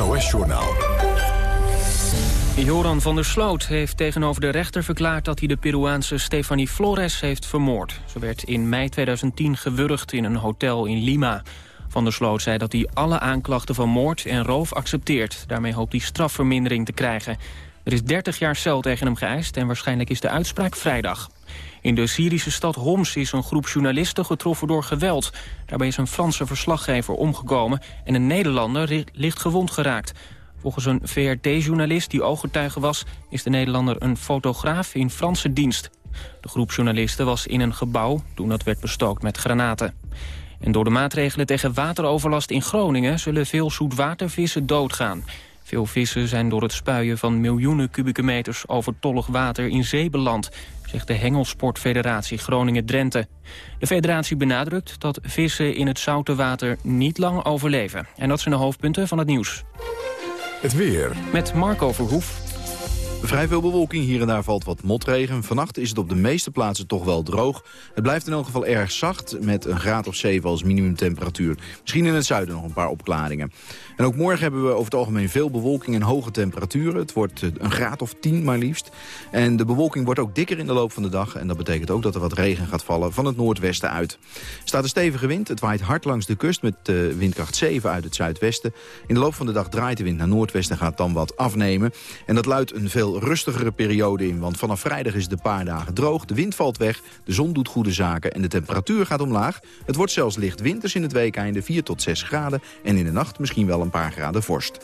NOS-journaal. Joran van der Sloot heeft tegenover de rechter verklaard... dat hij de Peruaanse Stefanie Flores heeft vermoord. Ze werd in mei 2010 gewurgd in een hotel in Lima. Van der Sloot zei dat hij alle aanklachten van moord en roof accepteert. Daarmee hoopt hij strafvermindering te krijgen. Er is 30 jaar cel tegen hem geëist en waarschijnlijk is de uitspraak vrijdag. In de Syrische stad Homs is een groep journalisten getroffen door geweld. Daarbij is een Franse verslaggever omgekomen en een Nederlander licht gewond geraakt. Volgens een VRT-journalist die ooggetuige was... is de Nederlander een fotograaf in Franse dienst. De groep journalisten was in een gebouw toen dat werd bestookt met granaten. En door de maatregelen tegen wateroverlast in Groningen... zullen veel zoetwatervissen doodgaan. Veel vissen zijn door het spuien van miljoenen kubieke meters overtollig water in zee beland, zegt de Hengelsportfederatie Groningen-Drenthe. De federatie benadrukt dat vissen in het zoute water niet lang overleven. En dat zijn de hoofdpunten van het nieuws. Het weer. Met Marco Verhoef. Vrij veel bewolking, hier en daar valt wat motregen. Vannacht is het op de meeste plaatsen toch wel droog. Het blijft in elk geval erg zacht, met een graad of 7 als minimumtemperatuur. Misschien in het zuiden nog een paar opklaringen. En ook morgen hebben we over het algemeen veel bewolking en hoge temperaturen. Het wordt eh, een graad of 10 maar liefst. En de bewolking wordt ook dikker in de loop van de dag. En dat betekent ook dat er wat regen gaat vallen van het noordwesten uit. Er staat een stevige wind. Het waait hard langs de kust met uh, windkracht 7 uit het zuidwesten. In de loop van de dag draait de wind naar noordwesten en gaat dan wat afnemen. En dat luidt een veel rustigere periode in. Want vanaf vrijdag is het een paar dagen droog. De wind valt weg, de zon doet goede zaken en de temperatuur gaat omlaag. Het wordt zelfs licht winters in het weekeinde, 4 tot 6 graden. En in de nacht misschien wel een een paar graden vorst.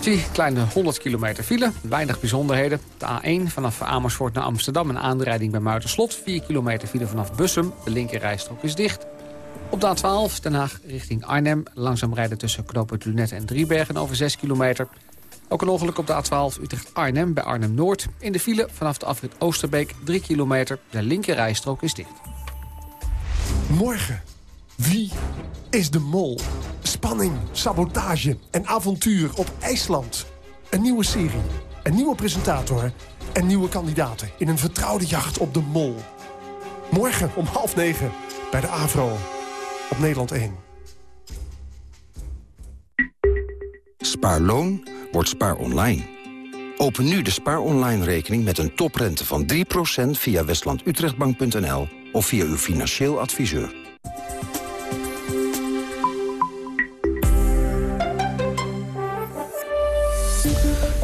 Zie, kleine 100 kilometer file, weinig bijzonderheden. De A1 vanaf Amersfoort naar Amsterdam, een aanrijding bij Muiderslot. 4 kilometer file vanaf Bussum, de linkerrijstrook is dicht. Op de A12 Den Haag richting Arnhem, langzaam rijden tussen knooppunt Lunet en Driebergen over 6 kilometer. Ook een ongeluk op de A12 Utrecht-Arnhem bij Arnhem-Noord. In de file vanaf de afrit Oosterbeek 3 kilometer, de linkerrijstrook is dicht. Morgen. Wie is de mol? Spanning, sabotage en avontuur op IJsland. Een nieuwe serie, een nieuwe presentator en nieuwe kandidaten... in een vertrouwde jacht op de mol. Morgen om half negen bij de AVRO op Nederland 1. Spaarloon wordt spaar online. Open nu de spaar online rekening met een toprente van 3% via westlandutrechtbank.nl of via uw financieel adviseur.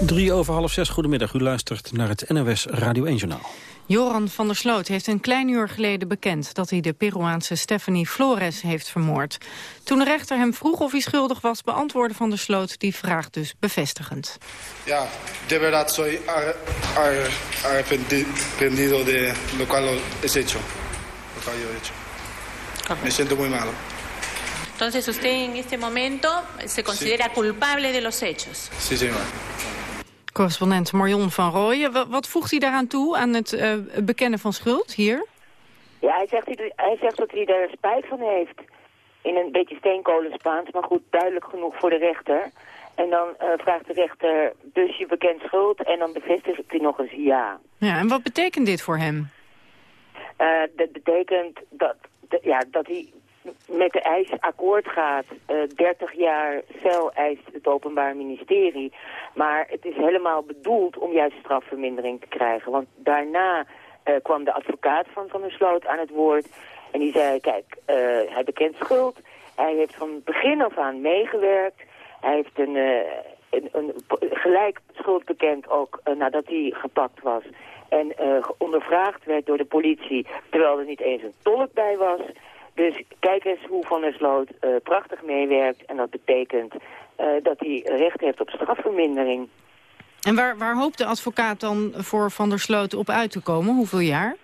Drie over half zes, goedemiddag. U luistert naar het NOS Radio 1-journaal. Joran van der Sloot heeft een klein uur geleden bekend... dat hij de Peruaanse Stephanie Flores heeft vermoord. Toen de rechter hem vroeg of hij schuldig was... beantwoordde van der Sloot die vraag dus bevestigend. Ja, de verdad soy arrepentido de lo cual he hecho. Hecho. Me siento muy malo. Entonces usted en este momento se considera culpable de los hechos. Sí, señor. Correspondent Marion van Rooyen. Wat voegt hij daaraan toe, aan het uh, bekennen van schuld hier? Ja, hij zegt, hij zegt dat hij er spijt van heeft. In een beetje steenkolen Spaans, maar goed, duidelijk genoeg voor de rechter. En dan uh, vraagt de rechter, dus je bekent schuld? En dan bevestigt hij nog eens ja. Ja, en wat betekent dit voor hem? Uh, dat betekent dat, ja, dat hij met de eis akkoord gaat. Uh, 30 jaar cel eist het Openbaar Ministerie. Maar het is helemaal bedoeld om juist strafvermindering te krijgen. Want daarna uh, kwam de advocaat van Van der Sloot aan het woord. En die zei, kijk, hij bekent schuld. Hij heeft van begin af aan meegewerkt. Hij heeft een, een, een, gelijk schuld bekend ook nadat hij gepakt was. En ondervraagd werd door de politie, terwijl er niet eens een tolk bij was. Dus kijk eens hoe Van der Sloot prachtig meewerkt. En dat betekent dat hij recht heeft op strafvermindering. En waar, waar hoopt de advocaat dan voor Van der Sloot op uit te komen? Hoeveel jaar?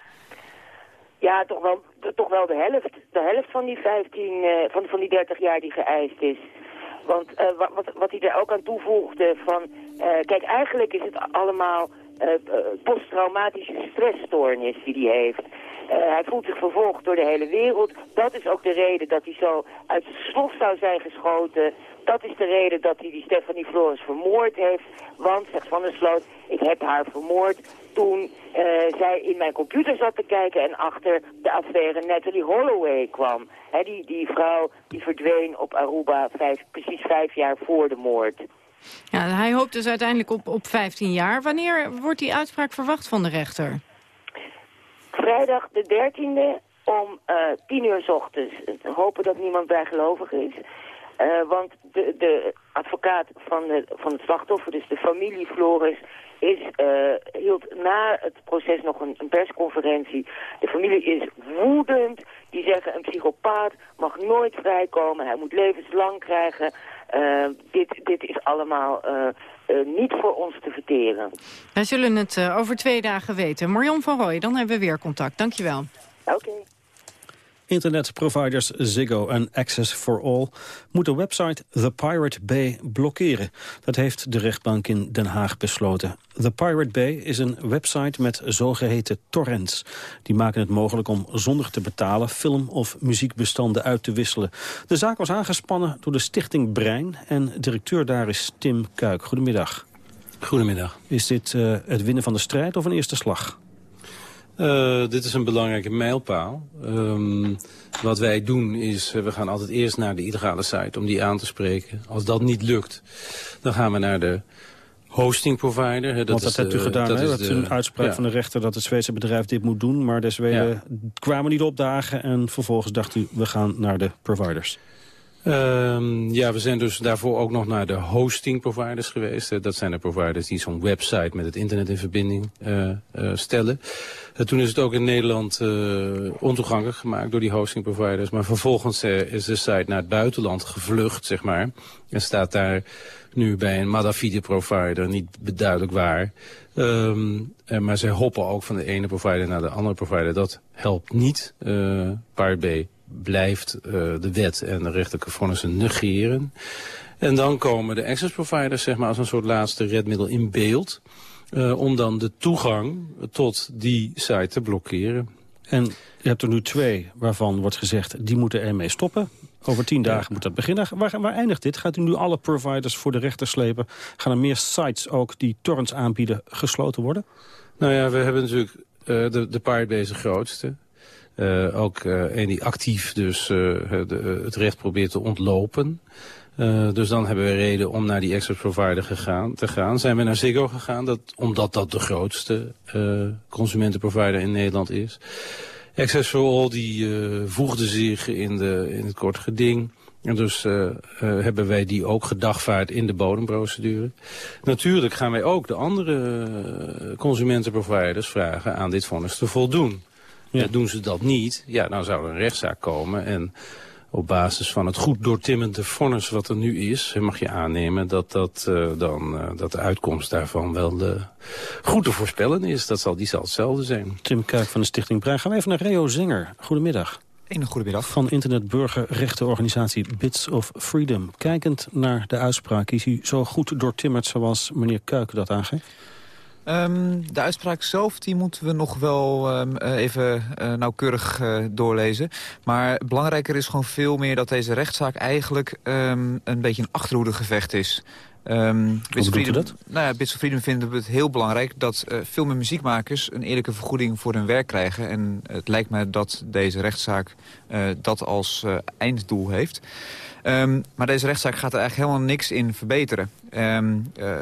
Ja, toch wel, toch wel de helft. De helft van die 15, uh, eh, van, van die 30 jaar die geëist is. Want uh, wat, wat hij er ook aan toevoegde van... Uh, kijk, eigenlijk is het allemaal posttraumatische stressstoornis die hij heeft. hij voelt zich vervolgd door de hele wereld. Dat is ook de reden dat hij zo uit zijn slof zou zijn geschoten. Dat is de reden dat hij die Stephanie Flores vermoord heeft. Want, zegt Van der Sloot, ik heb haar vermoord toen zij in mijn computer zat te kijken en achter de affaire Natalie Holloway kwam. Die, die vrouw die verdween op Aruba precies vijf jaar voor de moord. Ja, hij hoopt dus uiteindelijk op, op 15 jaar. Wanneer wordt die uitspraak verwacht van de rechter? Vrijdag de 13e om uh, 10 uur s ochtends. Hopen dat niemand bijgelovig is. Uh, want de, de advocaat van, de, van het slachtoffer, dus de familie Flores, is, uh, hield na het proces nog een, een, persconferentie. De familie is woedend. Die zeggen een psychopaat mag nooit vrijkomen. Hij moet levenslang krijgen. Uh, dit, dit is allemaal niet voor ons te verteren. Wij zullen het over twee dagen weten. Marion van Rooij, dan hebben we weer contact. Dankjewel. Oké. Internetproviders Ziggo en Access for All moeten website The Pirate Bay blokkeren. Dat heeft de rechtbank in Den Haag besloten. The Pirate Bay is een website met zogeheten torrents. Die maken het mogelijk om zonder te betalen film- of muziekbestanden uit te wisselen. De zaak was aangespannen door de stichting Brein en directeur daar is Tim Kuik. Goedemiddag. Goedemiddag. Is dit uh, het winnen van de strijd of een eerste slag? Uh, dit is een belangrijke mijlpaal. Um, wat wij doen is, uh, we gaan altijd eerst naar de illegale site om die aan te spreken. Als dat niet lukt, dan gaan we naar de hosting provider. Dat Want dat hebt u gedaan, dat, hè? dat is een uitspraak ja. van de rechter dat het Zweedse bedrijf dit moet doen. Maar de Zweden ja. kwamen niet opdagen en vervolgens dacht u, we gaan naar de providers. Um, ja, we zijn dus daarvoor ook nog naar de hosting providers geweest. Dat zijn de providers die zo'n website met het internet in verbinding uh, uh, stellen. Uh, toen is het ook in Nederland ontoegankelijk gemaakt door die hosting providers. Maar vervolgens is de site naar het buitenland gevlucht, zeg maar. En staat daar nu bij een Madafide provider, niet duidelijk waar. Um, maar zij hoppen ook van de ene provider naar de andere provider. Dat helpt niet. Uh, Pirate blijft uh, de wet en de rechterlijke vonnissen negeren. En dan komen de access providers zeg maar, als een soort laatste redmiddel in beeld... Uh, om dan de toegang tot die site te blokkeren. En je hebt er nu twee waarvan wordt gezegd... die moeten ermee stoppen. Over tien dagen ja. moet dat beginnen. Waar, waar, eindigt dit? Gaat u nu alle providers voor de rechter slepen? Gaan er meer sites ook die torrents aanbieden gesloten worden? Nou ja, we hebben natuurlijk... Uh, de, de Pirate Bay is de grootste. Uh, ook uh, een die actief dus de, het recht probeert te ontlopen. Dus dan hebben we reden om naar die access provider gegaan, te gaan. Zijn we naar Ziggo gegaan, dat, omdat dat de grootste consumentenprovider in Nederland is. Access for All die voegde zich in, de, in het kort geding. En dus hebben wij die ook gedagvaard in de bodemprocedure. Natuurlijk gaan wij ook de andere consumentenproviders vragen aan dit vonnis te voldoen. Ja. Doen ze dat niet, ja, dan zou er een rechtszaak komen. En op basis van het goed doortimmende vonnis wat er nu is... mag je aannemen dat, dat, uh, dan, uh, dat de uitkomst daarvan wel de goed te voorspellen is. Dat zal, die zal hetzelfde zijn. Tim Kuik van de Stichting Brein. Gaan we even naar Reo Zinger. Goedemiddag. Een goedemiddag. Van internetburgerrechtenorganisatie Bits of Freedom. Kijkend naar de uitspraak, is hij zo goed doortimmerd zoals meneer Kuik dat aangeeft? Um, de uitspraak zelf die moeten we nog wel um, even uh, nauwkeurig uh, doorlezen. Maar belangrijker is gewoon veel meer dat deze rechtszaak eigenlijk um, een beetje een achterhoedegevecht is. Um, Hoe Freedom, dat? Nou ja, Bits of Freedom vinden we het heel belangrijk dat uh, film- en muziekmakers een eerlijke vergoeding voor hun werk krijgen. En het lijkt mij dat deze rechtszaak dat als einddoel heeft. Um, maar deze rechtszaak gaat er eigenlijk helemaal niks in verbeteren. Um, uh,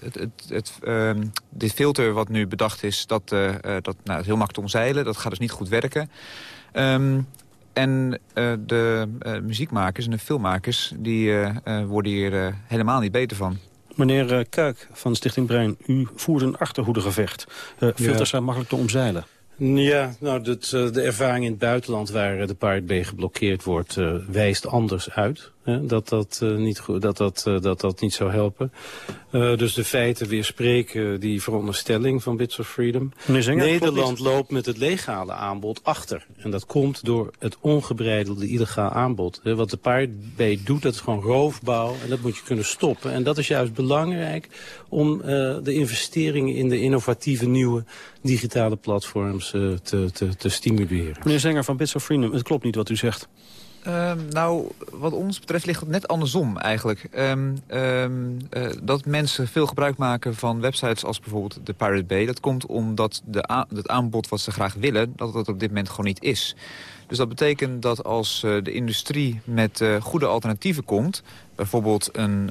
het, het, het, um, dit filter wat nu bedacht is, dat, uh, dat nou, is heel makkelijk te omzeilen. Dat gaat dus niet goed werken. En de muziekmakers en de filmmakers... die worden hier helemaal niet beter van. Meneer Kuik van Stichting Brein, u voert een achterhoedegevecht. filters ja. zijn makkelijk te omzeilen. Ja, nou, dat, de ervaring in het buitenland waar de Pirate Bay geblokkeerd wordt, wijst anders uit dat, dat, uh, niet dat, dat, uh, dat dat niet zou helpen. Uh, dus de feiten weerspreken die veronderstelling van Bits of Freedom. Nederland loopt met het legale aanbod achter. En dat komt door het ongebreidelde illegaal aanbod. wat de paardbee doet, dat is gewoon roofbouw. En dat moet je kunnen stoppen. En dat is juist belangrijk om de investeringen in de innovatieve nieuwe digitale platforms te, te, te stimuleren. Meneer Zenger van Bits of Freedom, het klopt niet wat u zegt. Um, nou, wat ons betreft ligt het net andersom eigenlijk. Um, um, uh, dat mensen veel gebruik maken van websites als bijvoorbeeld de Pirate Bay... dat komt omdat de het aanbod wat ze graag willen, dat dat op dit moment gewoon niet is. Dus dat betekent dat als uh, de industrie met uh, goede alternatieven komt... bijvoorbeeld een,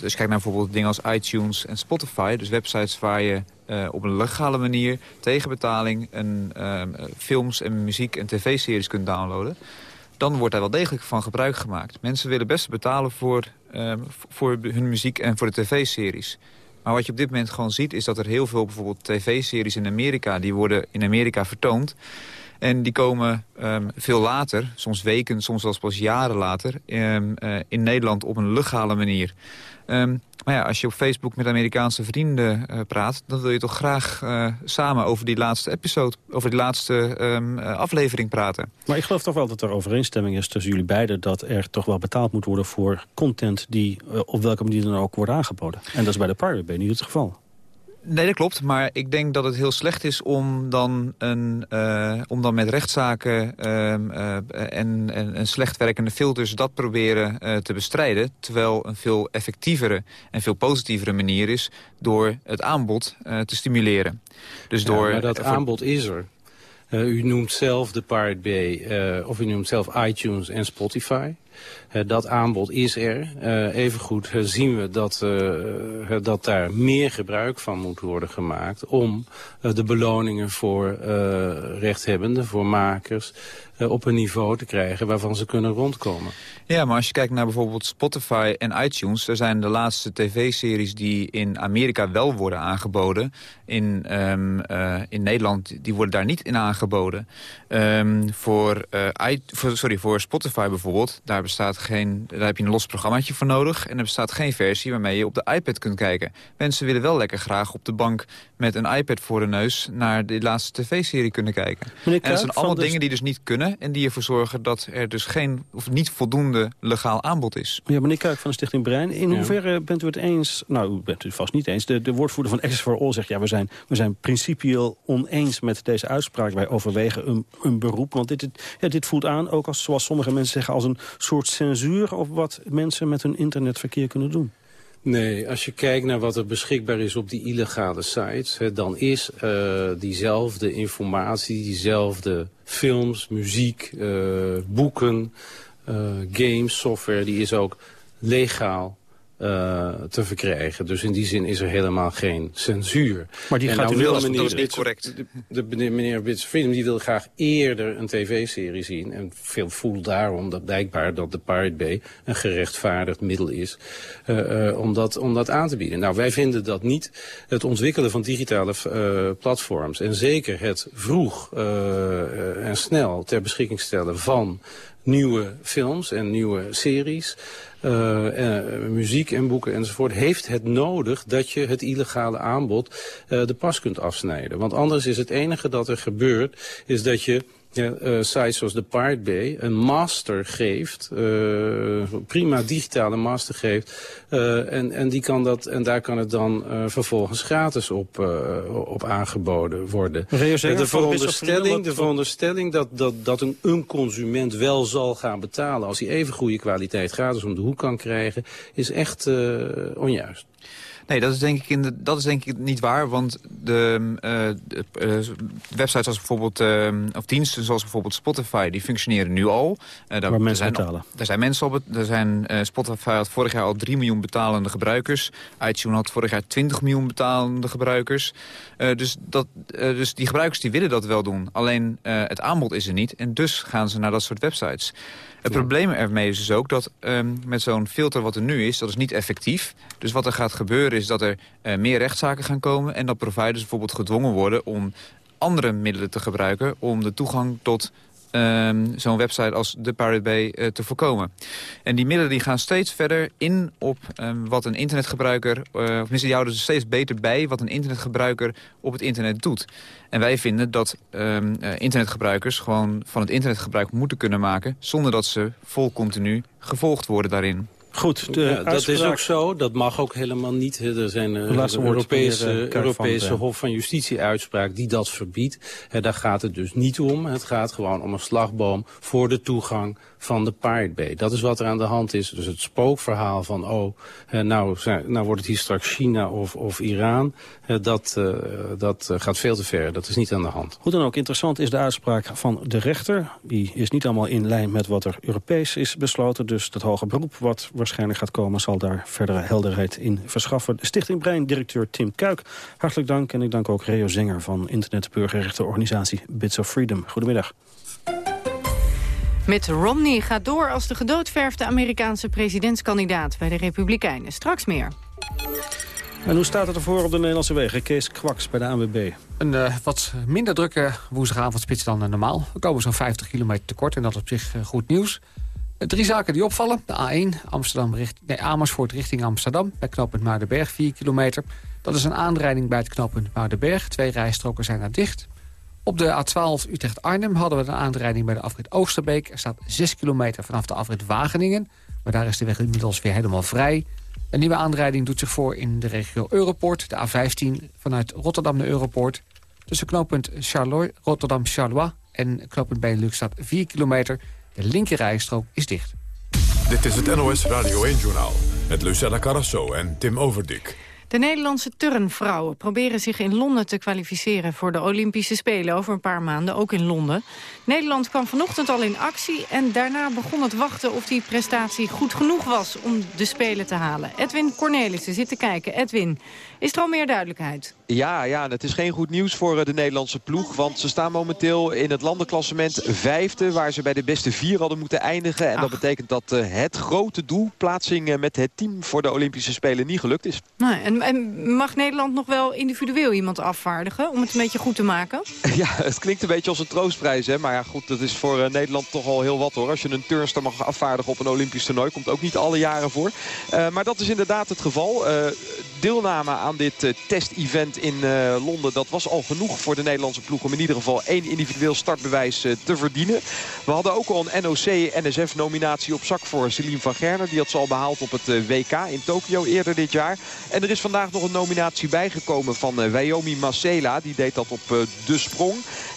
dus kijk naar bijvoorbeeld dingen als iTunes en Spotify... dus websites waar je op een legale manier tegen betaling... Een, films en muziek en tv-series kunt downloaden dan wordt daar wel degelijk van gebruik gemaakt. Mensen willen best betalen voor, uh, voor hun muziek en voor de tv-series. Maar wat je op dit moment gewoon ziet... is dat er heel veel bijvoorbeeld tv-series in Amerika... die worden in Amerika vertoond. En die komen um, veel later, soms weken, soms zelfs pas jaren later... Um, uh, in Nederland op een legale manier. Um, maar ja, als je op Facebook met Amerikaanse vrienden uh, praat... dan wil je toch graag uh, samen over die laatste episode... over die laatste aflevering praten. Maar ik geloof toch wel dat er overeenstemming is tussen jullie beiden... dat er toch wel betaald moet worden voor content... die op welke manier dan ook wordt aangeboden. En dat is bij de Pirate Bay niet het geval. Nee, dat klopt. Maar ik denk dat het heel slecht is om dan, een, uh, om dan met rechtszaken uh, uh, en, en, en, slecht werkende filters dat proberen eh, te bestrijden. Terwijl een veel effectievere en veel positievere manier is door het aanbod eh, te stimuleren. Dus ja, door, maar dat aanbod is er. u noemt zelf de Pirate Bay, of u noemt zelf iTunes en Spotify. Uh, dat aanbod is er. Uh, evengoed uh, zien we dat, dat daar meer gebruik van moet worden gemaakt... om de beloningen voor rechthebbenden, voor makers... op een niveau te krijgen waarvan ze kunnen rondkomen. Ja, maar als je kijkt naar bijvoorbeeld Spotify en iTunes... er zijn de laatste tv-series die in Amerika wel worden aangeboden. In, um, in Nederland, die worden daar niet in aangeboden. Um, voor, voor, sorry, voor Spotify bijvoorbeeld, daar bestaat geen, daar heb je een los programmaatje voor nodig. En er bestaat geen versie waarmee je op de iPad kunt kijken. Mensen willen wel lekker graag op de bank met een iPad voor de neus... naar de laatste tv-serie kunnen kijken. en dat zijn allemaal dingen die dus niet kunnen... en die ervoor zorgen dat er dus geen of niet voldoende legaal aanbod is. Ja, meneer Kuik van de Stichting Brein. In hoeverre bent u het eens... Nou, u bent u vast niet eens. De, de woordvoerder van Access for All zegt... ja, we zijn, we zijn principieel oneens met deze uitspraak. Wij overwegen een, een beroep. Want dit, ja, dit voelt aan, ook als, zoals sommige mensen zeggen... als een soort censuur op wat mensen met hun internetverkeer kunnen doen? Nee, als je kijkt naar wat er beschikbaar is op die illegale sites... Hè, dan is uh, diezelfde informatie, diezelfde films, muziek, uh, boeken, uh, games, software... die is ook legaal uh, te verkrijgen. Dus in die zin is er helemaal geen censuur. Maar die en gaat nou wil meneer, dat is niet correct. De, de, meneer Bits Freedom die wil graag eerder een tv-serie zien. En veel voelt daarom dat blijkbaar dat de Pirate Bay een gerechtvaardigd middel is uh, uh, om, dat, om dat aan te bieden. Nou, wij vinden dat niet. Het ontwikkelen van digitale platforms en zeker het vroeg en snel ter beschikking stellen van nieuwe films en nieuwe series uh, uh, muziek en boeken enzovoort, heeft het nodig dat je het illegale aanbod uh, de pas kunt afsnijden. Want anders is het enige dat er gebeurt, is dat je ja, uh, sites zoals de Pirate Bay een master geeft, uh, prima digitale master geeft, uh, en, en, die kan dat, en daar kan het dan vervolgens gratis op, op aangeboden worden. de veronderstelling, de veronderstelling dat, dat, dat een, een consument wel zal gaan betalen als hij even goede kwaliteit gratis om de hoek kan krijgen, is echt onjuist. Nee, dat is denk ik, in de, dat is denk ik niet waar. Want de, uh, de websites als bijvoorbeeld, of diensten zoals bijvoorbeeld Spotify, die functioneren nu al. daar, Waar mensen zijn, betalen. Er zijn mensen op het. Er zijn, Spotify had vorig jaar al 3 miljoen betalende gebruikers. iTunes had vorig jaar 20 miljoen betalende gebruikers. dus, dat, dus die gebruikers die willen dat wel doen. Alleen het aanbod is er niet. En dus gaan ze naar dat soort websites. Het probleem ermee is dus ook dat um, met zo'n filter wat er nu is, dat is niet effectief. Dus wat er gaat gebeuren is dat er uh, meer rechtszaken gaan komen... en dat providers bijvoorbeeld gedwongen worden om andere middelen te gebruiken... om de toegang tot um, zo'n website als de Pirate Bay uh, te voorkomen. En die middelen die gaan steeds verder in op um, wat een internetgebruiker... Uh, of tenminste, die houden ze steeds beter bij wat een internetgebruiker op het internet doet. En wij vinden dat um, uh, internetgebruikers gewoon van het internet gebruik moeten kunnen maken... zonder dat ze vol continu gevolgd worden daarin. Goed, ja, dat is ook zo. Dat mag ook helemaal niet. Er zijn een Europese, Europese Hof van Justitie uitspraak die dat verbiedt. daar gaat het dus niet om. Het gaat gewoon om een slagboom voor de toegang van de Bay. Dat is wat er aan de hand is. Dus het spookverhaal van, oh, nou, nou wordt het hier straks China of, of Iran. dat uh, dat gaat veel te ver. Dat is niet aan de hand. Hoe dan ook, interessant is de uitspraak van de rechter. Die is niet allemaal in lijn met wat er Europees is besloten. Dus dat hoge beroep wat waarschijnlijk gaat komen... zal daar verdere helderheid in verschaffen. Stichting Brein-directeur Tim Kuik, hartelijk dank. En ik dank ook Reo Zenger van internetburgerrechtenorganisatie Bits of Freedom. Goedemiddag. Met Romney gaat door als de gedoodverfde Amerikaanse presidentskandidaat bij de Republikeinen. Straks meer. En hoe staat het ervoor op de Nederlandse wegen? Kees Kwaks bij de ANWB. Een uh, wat minder drukke woensdagavondspits dan uh, normaal. We komen zo'n 50 kilometer tekort en dat is op zich uh, goed nieuws. Drie zaken die opvallen. De A1 Amsterdam richt, Amersfoort richting Amsterdam. Bij knooppunt Muidenberg 4 kilometer. Dat is een aanrijding bij het knooppunt Muidenberg. Twee rijstroken zijn daar dicht. Op de A12 Utrecht-Arnhem hadden we een aanrijding bij de afrit Oosterbeek. Er staat 6 kilometer vanaf de afrit Wageningen. Maar daar is de weg inmiddels weer helemaal vrij. Een nieuwe aanrijding doet zich voor in de regio Europort. De A15 vanuit Rotterdam naar Europort. Tussen knooppunt Rotterdam-Charleroi en knooppunt Benelux staat 4 kilometer. De linkerrijstrook is dicht. Dit is het NOS Radio 1-journaal met Lucella Carrasso en Tim Overdik. De Nederlandse turnvrouwen proberen zich in Londen te kwalificeren... voor de Olympische Spelen over een paar maanden, ook in Londen. Nederland kwam vanochtend al in actie... en daarna begon het wachten of die prestatie goed genoeg was... om de Spelen te halen. Edwin Cornelissen zit te kijken. Edwin, is er al meer duidelijkheid? Ja, ja, het is geen goed nieuws voor eh, de Nederlandse ploeg. Want ze staan momenteel in het landenklassement vijfde... waar ze bij de beste vier hadden moeten eindigen. En dat betekent dat uh, het grote doel, plaatsing uh, met het team... voor de Olympische Spelen niet gelukt is. En, mag Nederland nog wel individueel iemand afvaardigen... om het een beetje goed te maken? Ja, het klinkt een beetje als een troostprijs. Hè? Maar ja, goed, dat is voor Nederland toch al heel wat hoor. Als je een turnster mag afvaardigen op een Olympisch toernooi... komt ook niet alle jaren voor. maar dat is inderdaad het geval. deelname aan dit test-event in uh, Londen. Dat was al genoeg voor de Nederlandse ploeg om in ieder geval één individueel startbewijs uh, te verdienen. We hadden ook al een NOC-NSF-nominatie op zak voor Celine van Gerner. Die had ze al behaald op het uh, WK in Tokio eerder dit jaar. En er is vandaag nog een nominatie bijgekomen van Wyoming Marcela. Die deed dat op de sprong.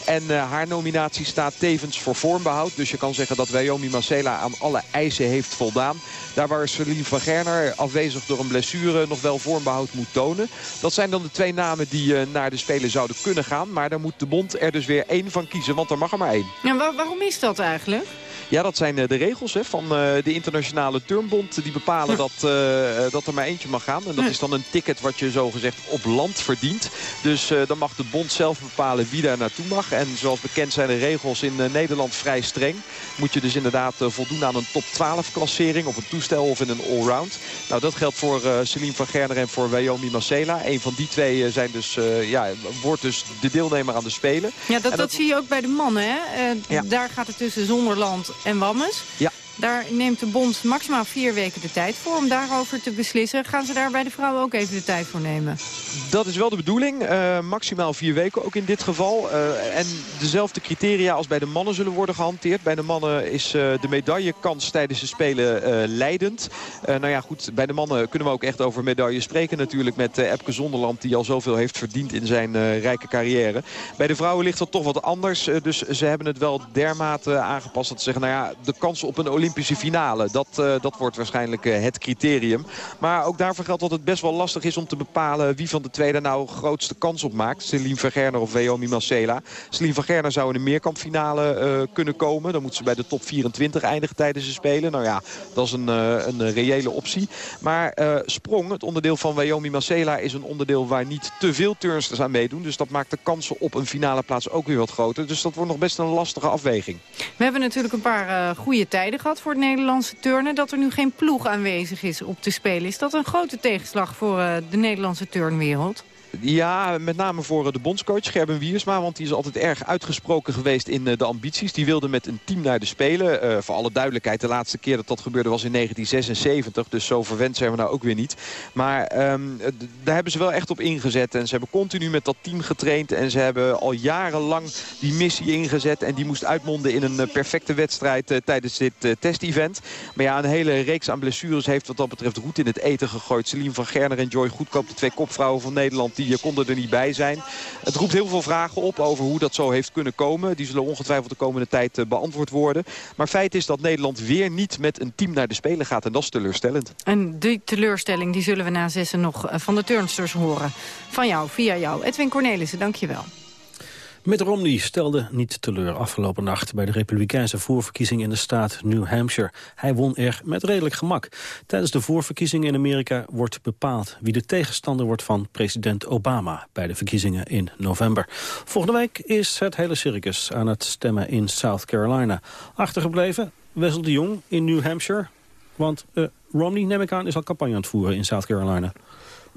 En uh, haar nominatie staat tevens voor vormbehoud. Dus je kan zeggen dat Wyoming Marcela aan alle eisen heeft voldaan. Daar waar Celine van Gerner afwezig door een blessure nog wel vormbehoud moet tonen. Dat zijn dan de twee namen die uh, naar de Spelen zouden kunnen gaan. Maar daar moet de bond er dus weer één van kiezen. Want er mag er maar één. Ja, waar, waarom is dat eigenlijk? Ja, dat zijn eh, de regels hè, van de internationale turnbond. Die bepalen dat, uh, dat er maar eentje mag gaan. En dat is dan een ticket wat je zogezegd op land verdient. Dus dan mag de bond zelf bepalen wie daar naartoe mag. En zoals bekend zijn de regels in Nederland vrij streng. Moet je dus inderdaad voldoen aan een top 12 klassering. Op een toestel of in een allround. Nou, dat geldt voor Celine van Gerner en voor Wyoming Marcela. Een van die twee zijn dus, ja, wordt dus de deelnemer aan de Spelen. Ja, dat, dat, dat, zie je ook bij de mannen. Hè? Ja. Daar gaat het tussen zonder land en Wammes. Ja. Daar neemt de bond maximaal vier weken de tijd voor om daarover te beslissen. Gaan ze daar bij de vrouwen ook even de tijd voor nemen? Dat is wel de bedoeling. Uh, maximaal vier weken ook in dit geval. Uh, en dezelfde criteria als bij de mannen zullen worden gehanteerd. Bij de mannen is uh, de medaillekans tijdens de Spelen leidend. nou ja, goed, bij de mannen kunnen we ook echt over medailles spreken natuurlijk... met Epke Zonderland die al zoveel heeft verdiend in zijn rijke carrière. Bij de vrouwen ligt dat toch wat anders. dus ze hebben het wel dermate aangepast dat ze zeggen... nou ja, de kans op een Olympische Olympische finale. Dat, dat wordt waarschijnlijk het criterium. Maar ook daarvoor geldt dat het best wel lastig is om te bepalen... wie van de twee daar nou grootste kans op maakt. Celine Vergerner of Weomi Marcela. Celine Vergerner zou in de meerkampfinale kunnen komen. Dan moet ze bij de top 24 eindigen tijdens de Spelen. Nou ja, dat is een, een reële optie. Maar sprong, het onderdeel van Wyoming Marcela... is een onderdeel waar niet te veel turnsters aan meedoen. Dus dat maakt de kansen op een finale plaats ook weer wat groter. Dus dat wordt nog best een lastige afweging. We hebben natuurlijk een paar uh, goede tijden gehad voor het Nederlandse turnen. Dat er nu geen ploeg aanwezig is op te spelen. Is dat een grote tegenslag voor uh, de Nederlandse turnwereld? Ja, met name voor de bondscoach Gerben Wiersma. Want die is altijd erg uitgesproken geweest in de ambities. Die wilde met een team naar de Spelen. Uh, voor alle duidelijkheid, de laatste keer dat dat gebeurde was in 1976. Dus zo verwend zijn we nou ook weer niet. Maar um, daar hebben ze wel echt op ingezet. En ze hebben continu met dat team getraind. En ze hebben al jarenlang die missie ingezet. En die moest uitmonden in een perfecte wedstrijd tijdens dit testevent. Maar ja, een hele reeks aan blessures heeft wat dat betreft roet in het eten gegooid. Celine van Gerner en Joy Goedkoop, de twee kopvrouwen van Nederland... die die konden er niet bij zijn. Het roept heel veel vragen op over hoe dat zo heeft kunnen komen. Die zullen ongetwijfeld de komende tijd eh, beantwoord worden. Maar feit is dat Nederland weer niet met een team naar de Spelen gaat. En dat is teleurstellend. En die teleurstelling die zullen we na zessen nog eh, van de turnsters horen. Van jou, via jou. Edwin Cornelissen, dank je wel. Mitt Romney stelde niet teleur afgelopen nacht... bij de republikeinse voorverkiezing in de staat New Hampshire. Hij won er met redelijk gemak. Tijdens de voorverkiezingen in Amerika wordt bepaald... wie de tegenstander wordt van president Obama... bij de verkiezingen in november. Volgende week is het hele circus aan het stemmen in South Carolina. Achtergebleven, Wessel de Jong in New Hampshire. Want uh, Romney, neem ik aan, is al campagne aan het voeren in South Carolina.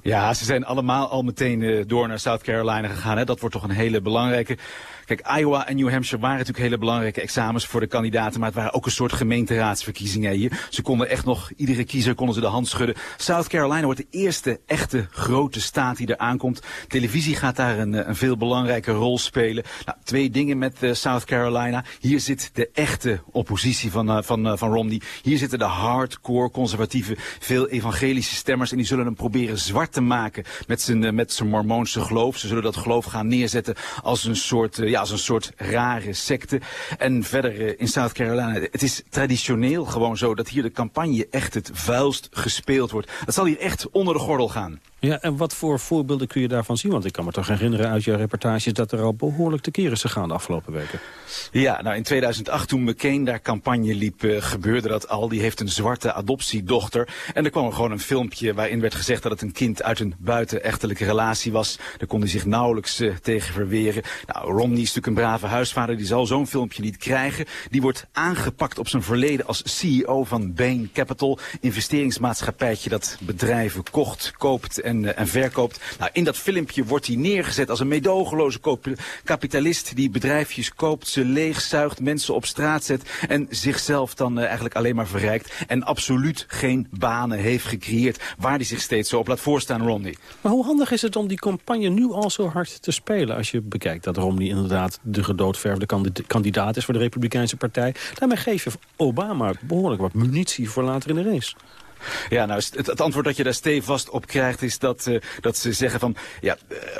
Ja, ze zijn allemaal al meteen uh, door naar South Carolina gegaan. Hè. Dat wordt toch een hele belangrijke. Kijk, Iowa en New Hampshire waren natuurlijk hele belangrijke examens voor de kandidaten. Maar het waren ook een soort gemeenteraadsverkiezingen hier. Ze konden echt nog, iedere kiezer konden ze de hand schudden. South Carolina wordt de eerste echte grote staat die er aankomt. Televisie gaat daar een, een veel belangrijke rol spelen. Nou, twee dingen met uh, South Carolina. Hier zit de echte oppositie van, van, van Romney. Hier zitten de hardcore conservatieve, veel evangelische stemmers. En die zullen hem proberen zwart te maken met zijn, met zijn mormoonse geloof. Ze zullen dat geloof gaan neerzetten als een soort, ja, als een soort rare secte. En verder uh, in South Carolina, het is traditioneel gewoon zo dat hier de campagne echt het vuilst gespeeld wordt. Dat zal hier echt onder de gordel gaan. Ja, en wat voor voorbeelden kun je daarvan zien? Want ik kan me toch herinneren uit jouw reportages... dat er al behoorlijk te keren is gegaan de afgelopen weken. Ja, nou in 2008 toen McCain daar campagne liep... Uh, gebeurde dat al. Die heeft een zwarte adoptiedochter. En er kwam er gewoon een filmpje waarin werd gezegd... dat het een kind uit een buitenechtelijke relatie was. Daar kon hij zich nauwelijks uh, tegen verweren. Nou, Romney is natuurlijk een brave huisvader. Die zal zo'n filmpje niet krijgen. Die wordt aangepakt op zijn verleden als CEO van Bain Capital. Investeringsmaatschappijtje dat bedrijven kocht, koopt en, uh, en verkoopt. Nou, in dat filmpje wordt hij neergezet als een meedogenloze kapitalist die bedrijfjes koopt, ze leegzuigt, mensen op straat zet en zichzelf dan uh, eigenlijk alleen maar verrijkt en absoluut geen banen heeft gecreëerd waar hij zich steeds zo op laat voorstaan, Romney. Maar hoe handig is het om die campagne nu al zo hard te spelen als je bekijkt dat Romney inderdaad de gedoodverfde kandidaat is voor de Republikeinse Partij. Daarmee geef je Obama behoorlijk wat munitie voor later in de race. Ja, nou, het, het, antwoord dat je daar stevast op krijgt is dat, uh, dat ze zeggen van... ja,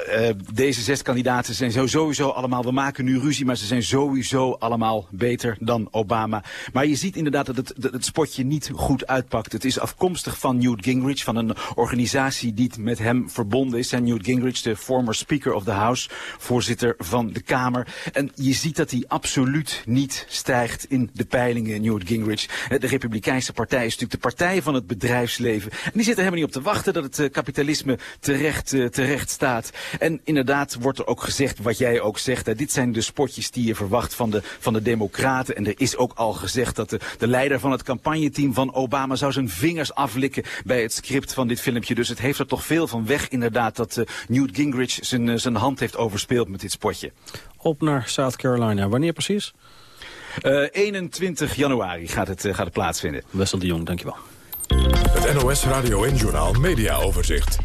uh, deze zes kandidaten zijn sowieso allemaal... we maken nu ruzie, maar ze zijn sowieso allemaal beter dan Obama. Maar je ziet inderdaad dat het, dat het spotje niet goed uitpakt. Het is afkomstig van Newt Gingrich, van een organisatie die met hem verbonden is. En Newt Gingrich, de former Speaker of the House, voorzitter van de Kamer. En je ziet dat hij absoluut niet stijgt in de peilingen, Newt Gingrich. De Republikeinse Partij is natuurlijk de partij van het bedrijfsleven. En die zitten helemaal niet op te wachten dat het uh, kapitalisme terecht, uh, terecht staat. En inderdaad wordt er ook gezegd, wat jij ook zegt, hè, dit zijn de spotjes die je verwacht van de, van de democraten. En er is ook al gezegd dat de, de leider van het campagneteam van Obama zou zijn vingers aflikken bij het script van dit filmpje. Dus het heeft er toch veel van weg inderdaad dat uh, Newt Gingrich zijn, zijn hand heeft overspeeld met dit spotje. Op naar South Carolina. Wanneer precies? Uh, 21 januari gaat het, uh, gaat het plaatsvinden. Wessel de Jong, dankjewel. Het NOS Radio en Journaal Media Overzicht.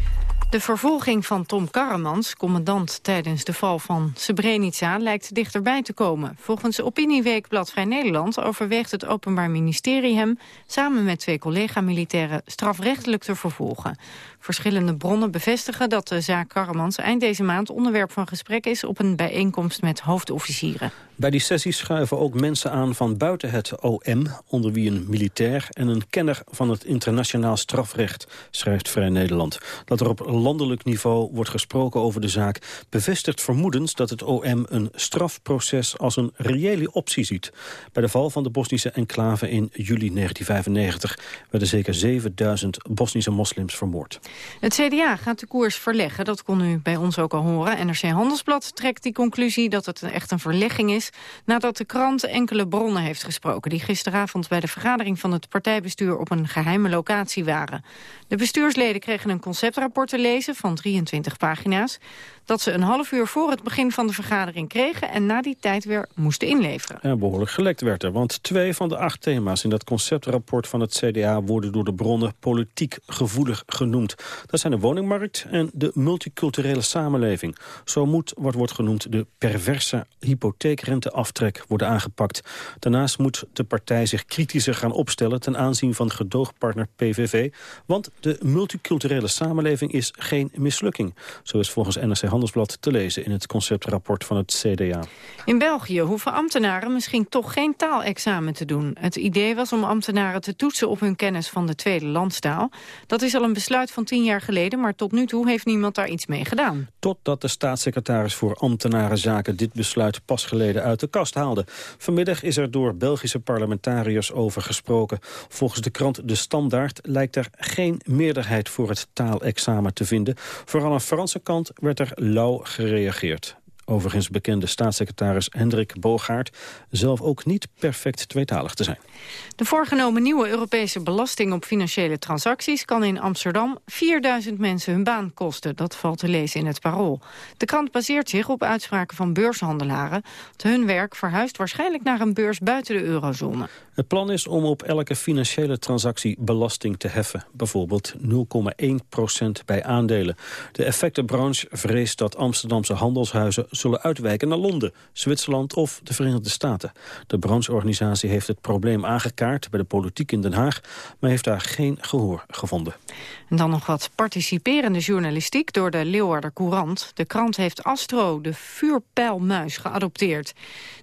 De vervolging van Tom Karremans, commandant tijdens de val van Srebrenica, lijkt dichterbij te komen. Volgens Opinieweekblad Vrij Nederland overweegt het Openbaar Ministerie hem, samen met twee collega-militairen, strafrechtelijk te vervolgen. Verschillende bronnen bevestigen dat de zaak Karremans eind deze maand onderwerp van gesprek is op een bijeenkomst met hoofdofficieren. Bij die sessie schuiven ook mensen aan van buiten het OM... onder wie een militair en een kenner van het internationaal strafrecht... schrijft Vrij Nederland. Dat er op landelijk niveau wordt gesproken over de zaak... bevestigt vermoedens dat het OM een strafproces als een reële optie ziet. Bij de val van de Bosnische enclave in juli 1995... werden zeker 7000 Bosnische moslims vermoord. Het CDA gaat de koers verleggen, dat kon u bij ons ook al horen. NRC Handelsblad trekt die conclusie dat het echt een verlegging is... nadat de krant enkele bronnen heeft gesproken... die gisteravond bij de vergadering van het partijbestuur op een geheime locatie waren. De bestuursleden kregen een conceptrapport te lezen van 23 pagina's dat ze een half uur voor het begin van de vergadering kregen... en na die tijd weer moesten inleveren. Ja, behoorlijk gelekt werd er, want twee van de acht thema's... in dat conceptrapport van het CDA worden door de bronnen politiek gevoelig genoemd. Dat zijn de woningmarkt en de multiculturele samenleving. Zo moet wat wordt genoemd de perverse hypotheekrenteaftrek worden aangepakt. Daarnaast moet de partij zich kritischer gaan opstellen... ten aanzien van gedoogpartner PVV. Want de multiculturele samenleving is geen mislukking. Zo is volgens NRC Handelsblad te lezen in het conceptrapport van het CDA. In België hoeven ambtenaren misschien toch geen taalexamen te doen. Het idee was om ambtenaren te toetsen op hun kennis van de tweede landstaal. Dat is al een besluit van tien jaar geleden, maar tot nu toe heeft niemand daar iets mee gedaan. Totdat de staatssecretaris voor ambtenarenzaken dit besluit pas geleden uit de kast haalde. Vanmiddag is er door Belgische parlementariërs over gesproken. Volgens de krant De Standaard lijkt er geen meerderheid voor het taalexamen te vinden. Vooral aan de Franse kant werd er lauw gereageerd. Overigens bekende staatssecretaris Hendrik Bogaert zelf ook niet perfect tweetalig te zijn. De voorgenomen nieuwe Europese belasting op financiële transacties... kan in Amsterdam 4000 mensen hun baan kosten. Dat valt te lezen in het Parool. De krant baseert zich op uitspraken van beurshandelaren. Hun werk verhuist waarschijnlijk naar een beurs buiten de eurozone. Het plan is om op elke financiële transactie belasting te heffen. Bijvoorbeeld 0,1% bij aandelen. De effectenbranche vreest dat Amsterdamse handelshuizen zullen uitwijken naar Londen, Zwitserland of de Verenigde Staten. De brancheorganisatie heeft het probleem aangekaart bij de politiek in Den Haag, maar heeft daar geen gehoor gevonden. En dan nog wat participerende journalistiek door de Leeuwarder Courant. De krant heeft Astro, de vuurpijlmuis, geadopteerd.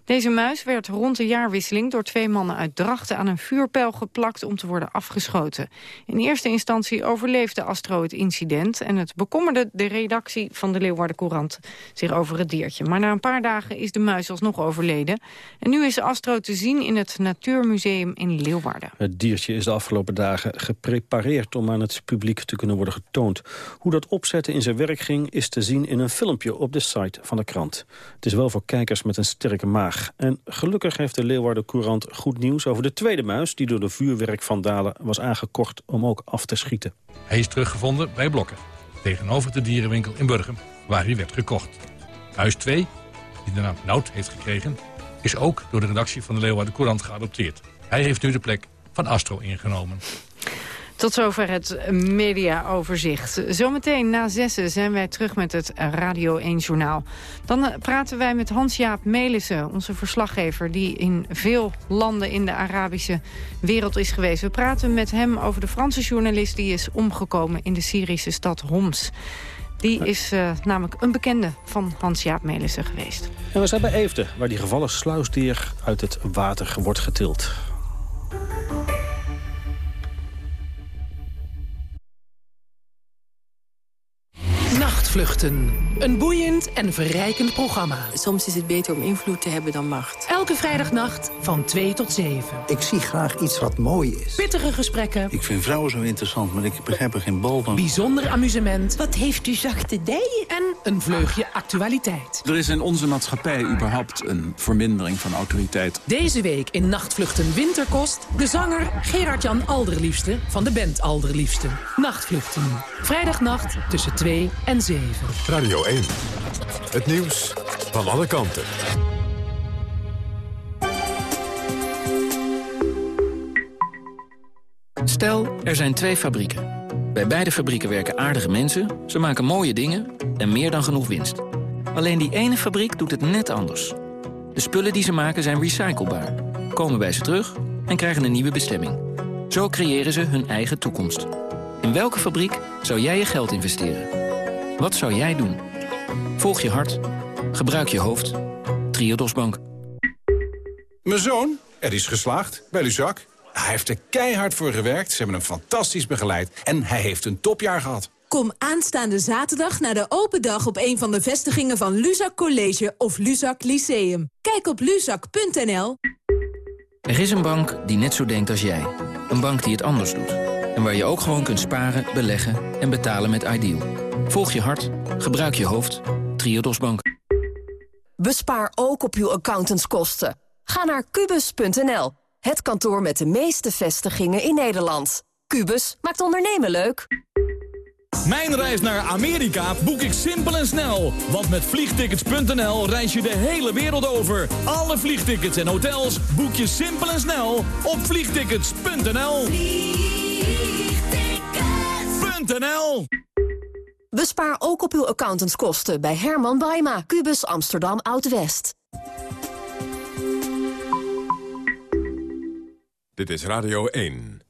Deze muis werd rond de jaarwisseling door twee mannen uit Drachten aan een vuurpijl geplakt om te worden afgeschoten. In eerste instantie overleefde Astro het incident en het bekommerde de redactie van de Leeuwarden Courant zich over het diertje. Maar na een paar dagen is de muis alsnog overleden. En nu is Astro te zien in het Natuurmuseum in Leeuwarden. Het diertje is de afgelopen dagen geprepareerd om aan het publiek te kunnen worden getoond. Hoe dat opzetten in zijn werk ging is te zien in een filmpje op de site van de krant. Het is wel voor kijkers met een sterke maag en gelukkig heeft de Leeuwarden Courant goed nieuws over de tweede muis... die door de vuurwerkvandalen was aangekocht om ook af te schieten. Hij is teruggevonden bij Blokken, tegenover de dierenwinkel in Burgum, waar hij werd gekocht. Huis 2, die de naam Nout heeft gekregen, is ook door de redactie van de Leeuwarden Courant geadopteerd. Hij heeft nu de plek van Astro ingenomen. Tot zover het mediaoverzicht. Zometeen na zessen zijn wij terug met het Radio 1 Journaal. Dan eh, praten wij met Hans-Jaap Melissen, onze verslaggever... die in veel landen in de Arabische wereld is geweest. We praten met hem over de Franse journalist... die is omgekomen in de Syrische stad Homs. Die is uh, namelijk een bekende van Hans-Jaap Melissen geweest. En we zijn bij Eefde, waar die gevallen sluisdier uit het water wordt getild. Nachtvluchten. Een boeiend en verrijkend programma. Soms is het beter om invloed te hebben dan macht. Elke vrijdagnacht van 2 tot 7. Ik zie graag iets wat mooi is. Pittige gesprekken. Ik vind vrouwen zo interessant, maar ik begrijp er geen bal van. Bijzonder amusement. Wat heeft u zachte dijen? En een vleugje actualiteit. Er is in onze maatschappij überhaupt een vermindering van autoriteit. Deze week in Nachtvluchten Winterkost... de zanger Gerard-Jan Alderliefste van de band Alderliefste. Nachtvluchten. Vrijdagnacht tussen 2 en 7. Radio 1. Het nieuws van alle kanten. Stel, er zijn twee fabrieken. Bij beide fabrieken werken aardige mensen, ze maken mooie dingen en meer dan genoeg winst. Alleen die ene fabriek doet het net anders. De spullen die ze maken zijn recyclebaar, komen bij ze terug en krijgen een nieuwe bestemming. Zo creëren ze hun eigen toekomst. In welke fabriek zou jij je geld investeren? Wat zou jij doen? Volg je hart. Gebruik je hoofd. Triodos Bank. Mijn zoon, er is geslaagd bij Luzak. Hij heeft er keihard voor gewerkt, ze hebben hem fantastisch begeleid... en hij heeft een topjaar gehad. Kom aanstaande zaterdag naar de open dag op een van de vestigingen van Luzak College of Luzak Lyceum. Kijk op luzak.nl. Er is een bank die net zo denkt als jij. Een bank die het anders doet. En waar je ook gewoon kunt sparen, beleggen en betalen met Ideal. Volg je hart, gebruik je hoofd. Triodos Bank. Bespaar ook op uw accountantskosten. Ga naar kubus.nl, het kantoor met de meeste vestigingen in Nederland. Kubus maakt ondernemen leuk. Mijn reis naar Amerika boek ik simpel en snel. Want met vliegtickets.nl reis je de hele wereld over. Alle vliegtickets en hotels boek je simpel en snel op vliegtickets.nl. Vliegtickets.nl Bespaar ook op uw accountantskosten bij Herman Baima, Kubus Amsterdam Oud-West. Dit is Radio 1.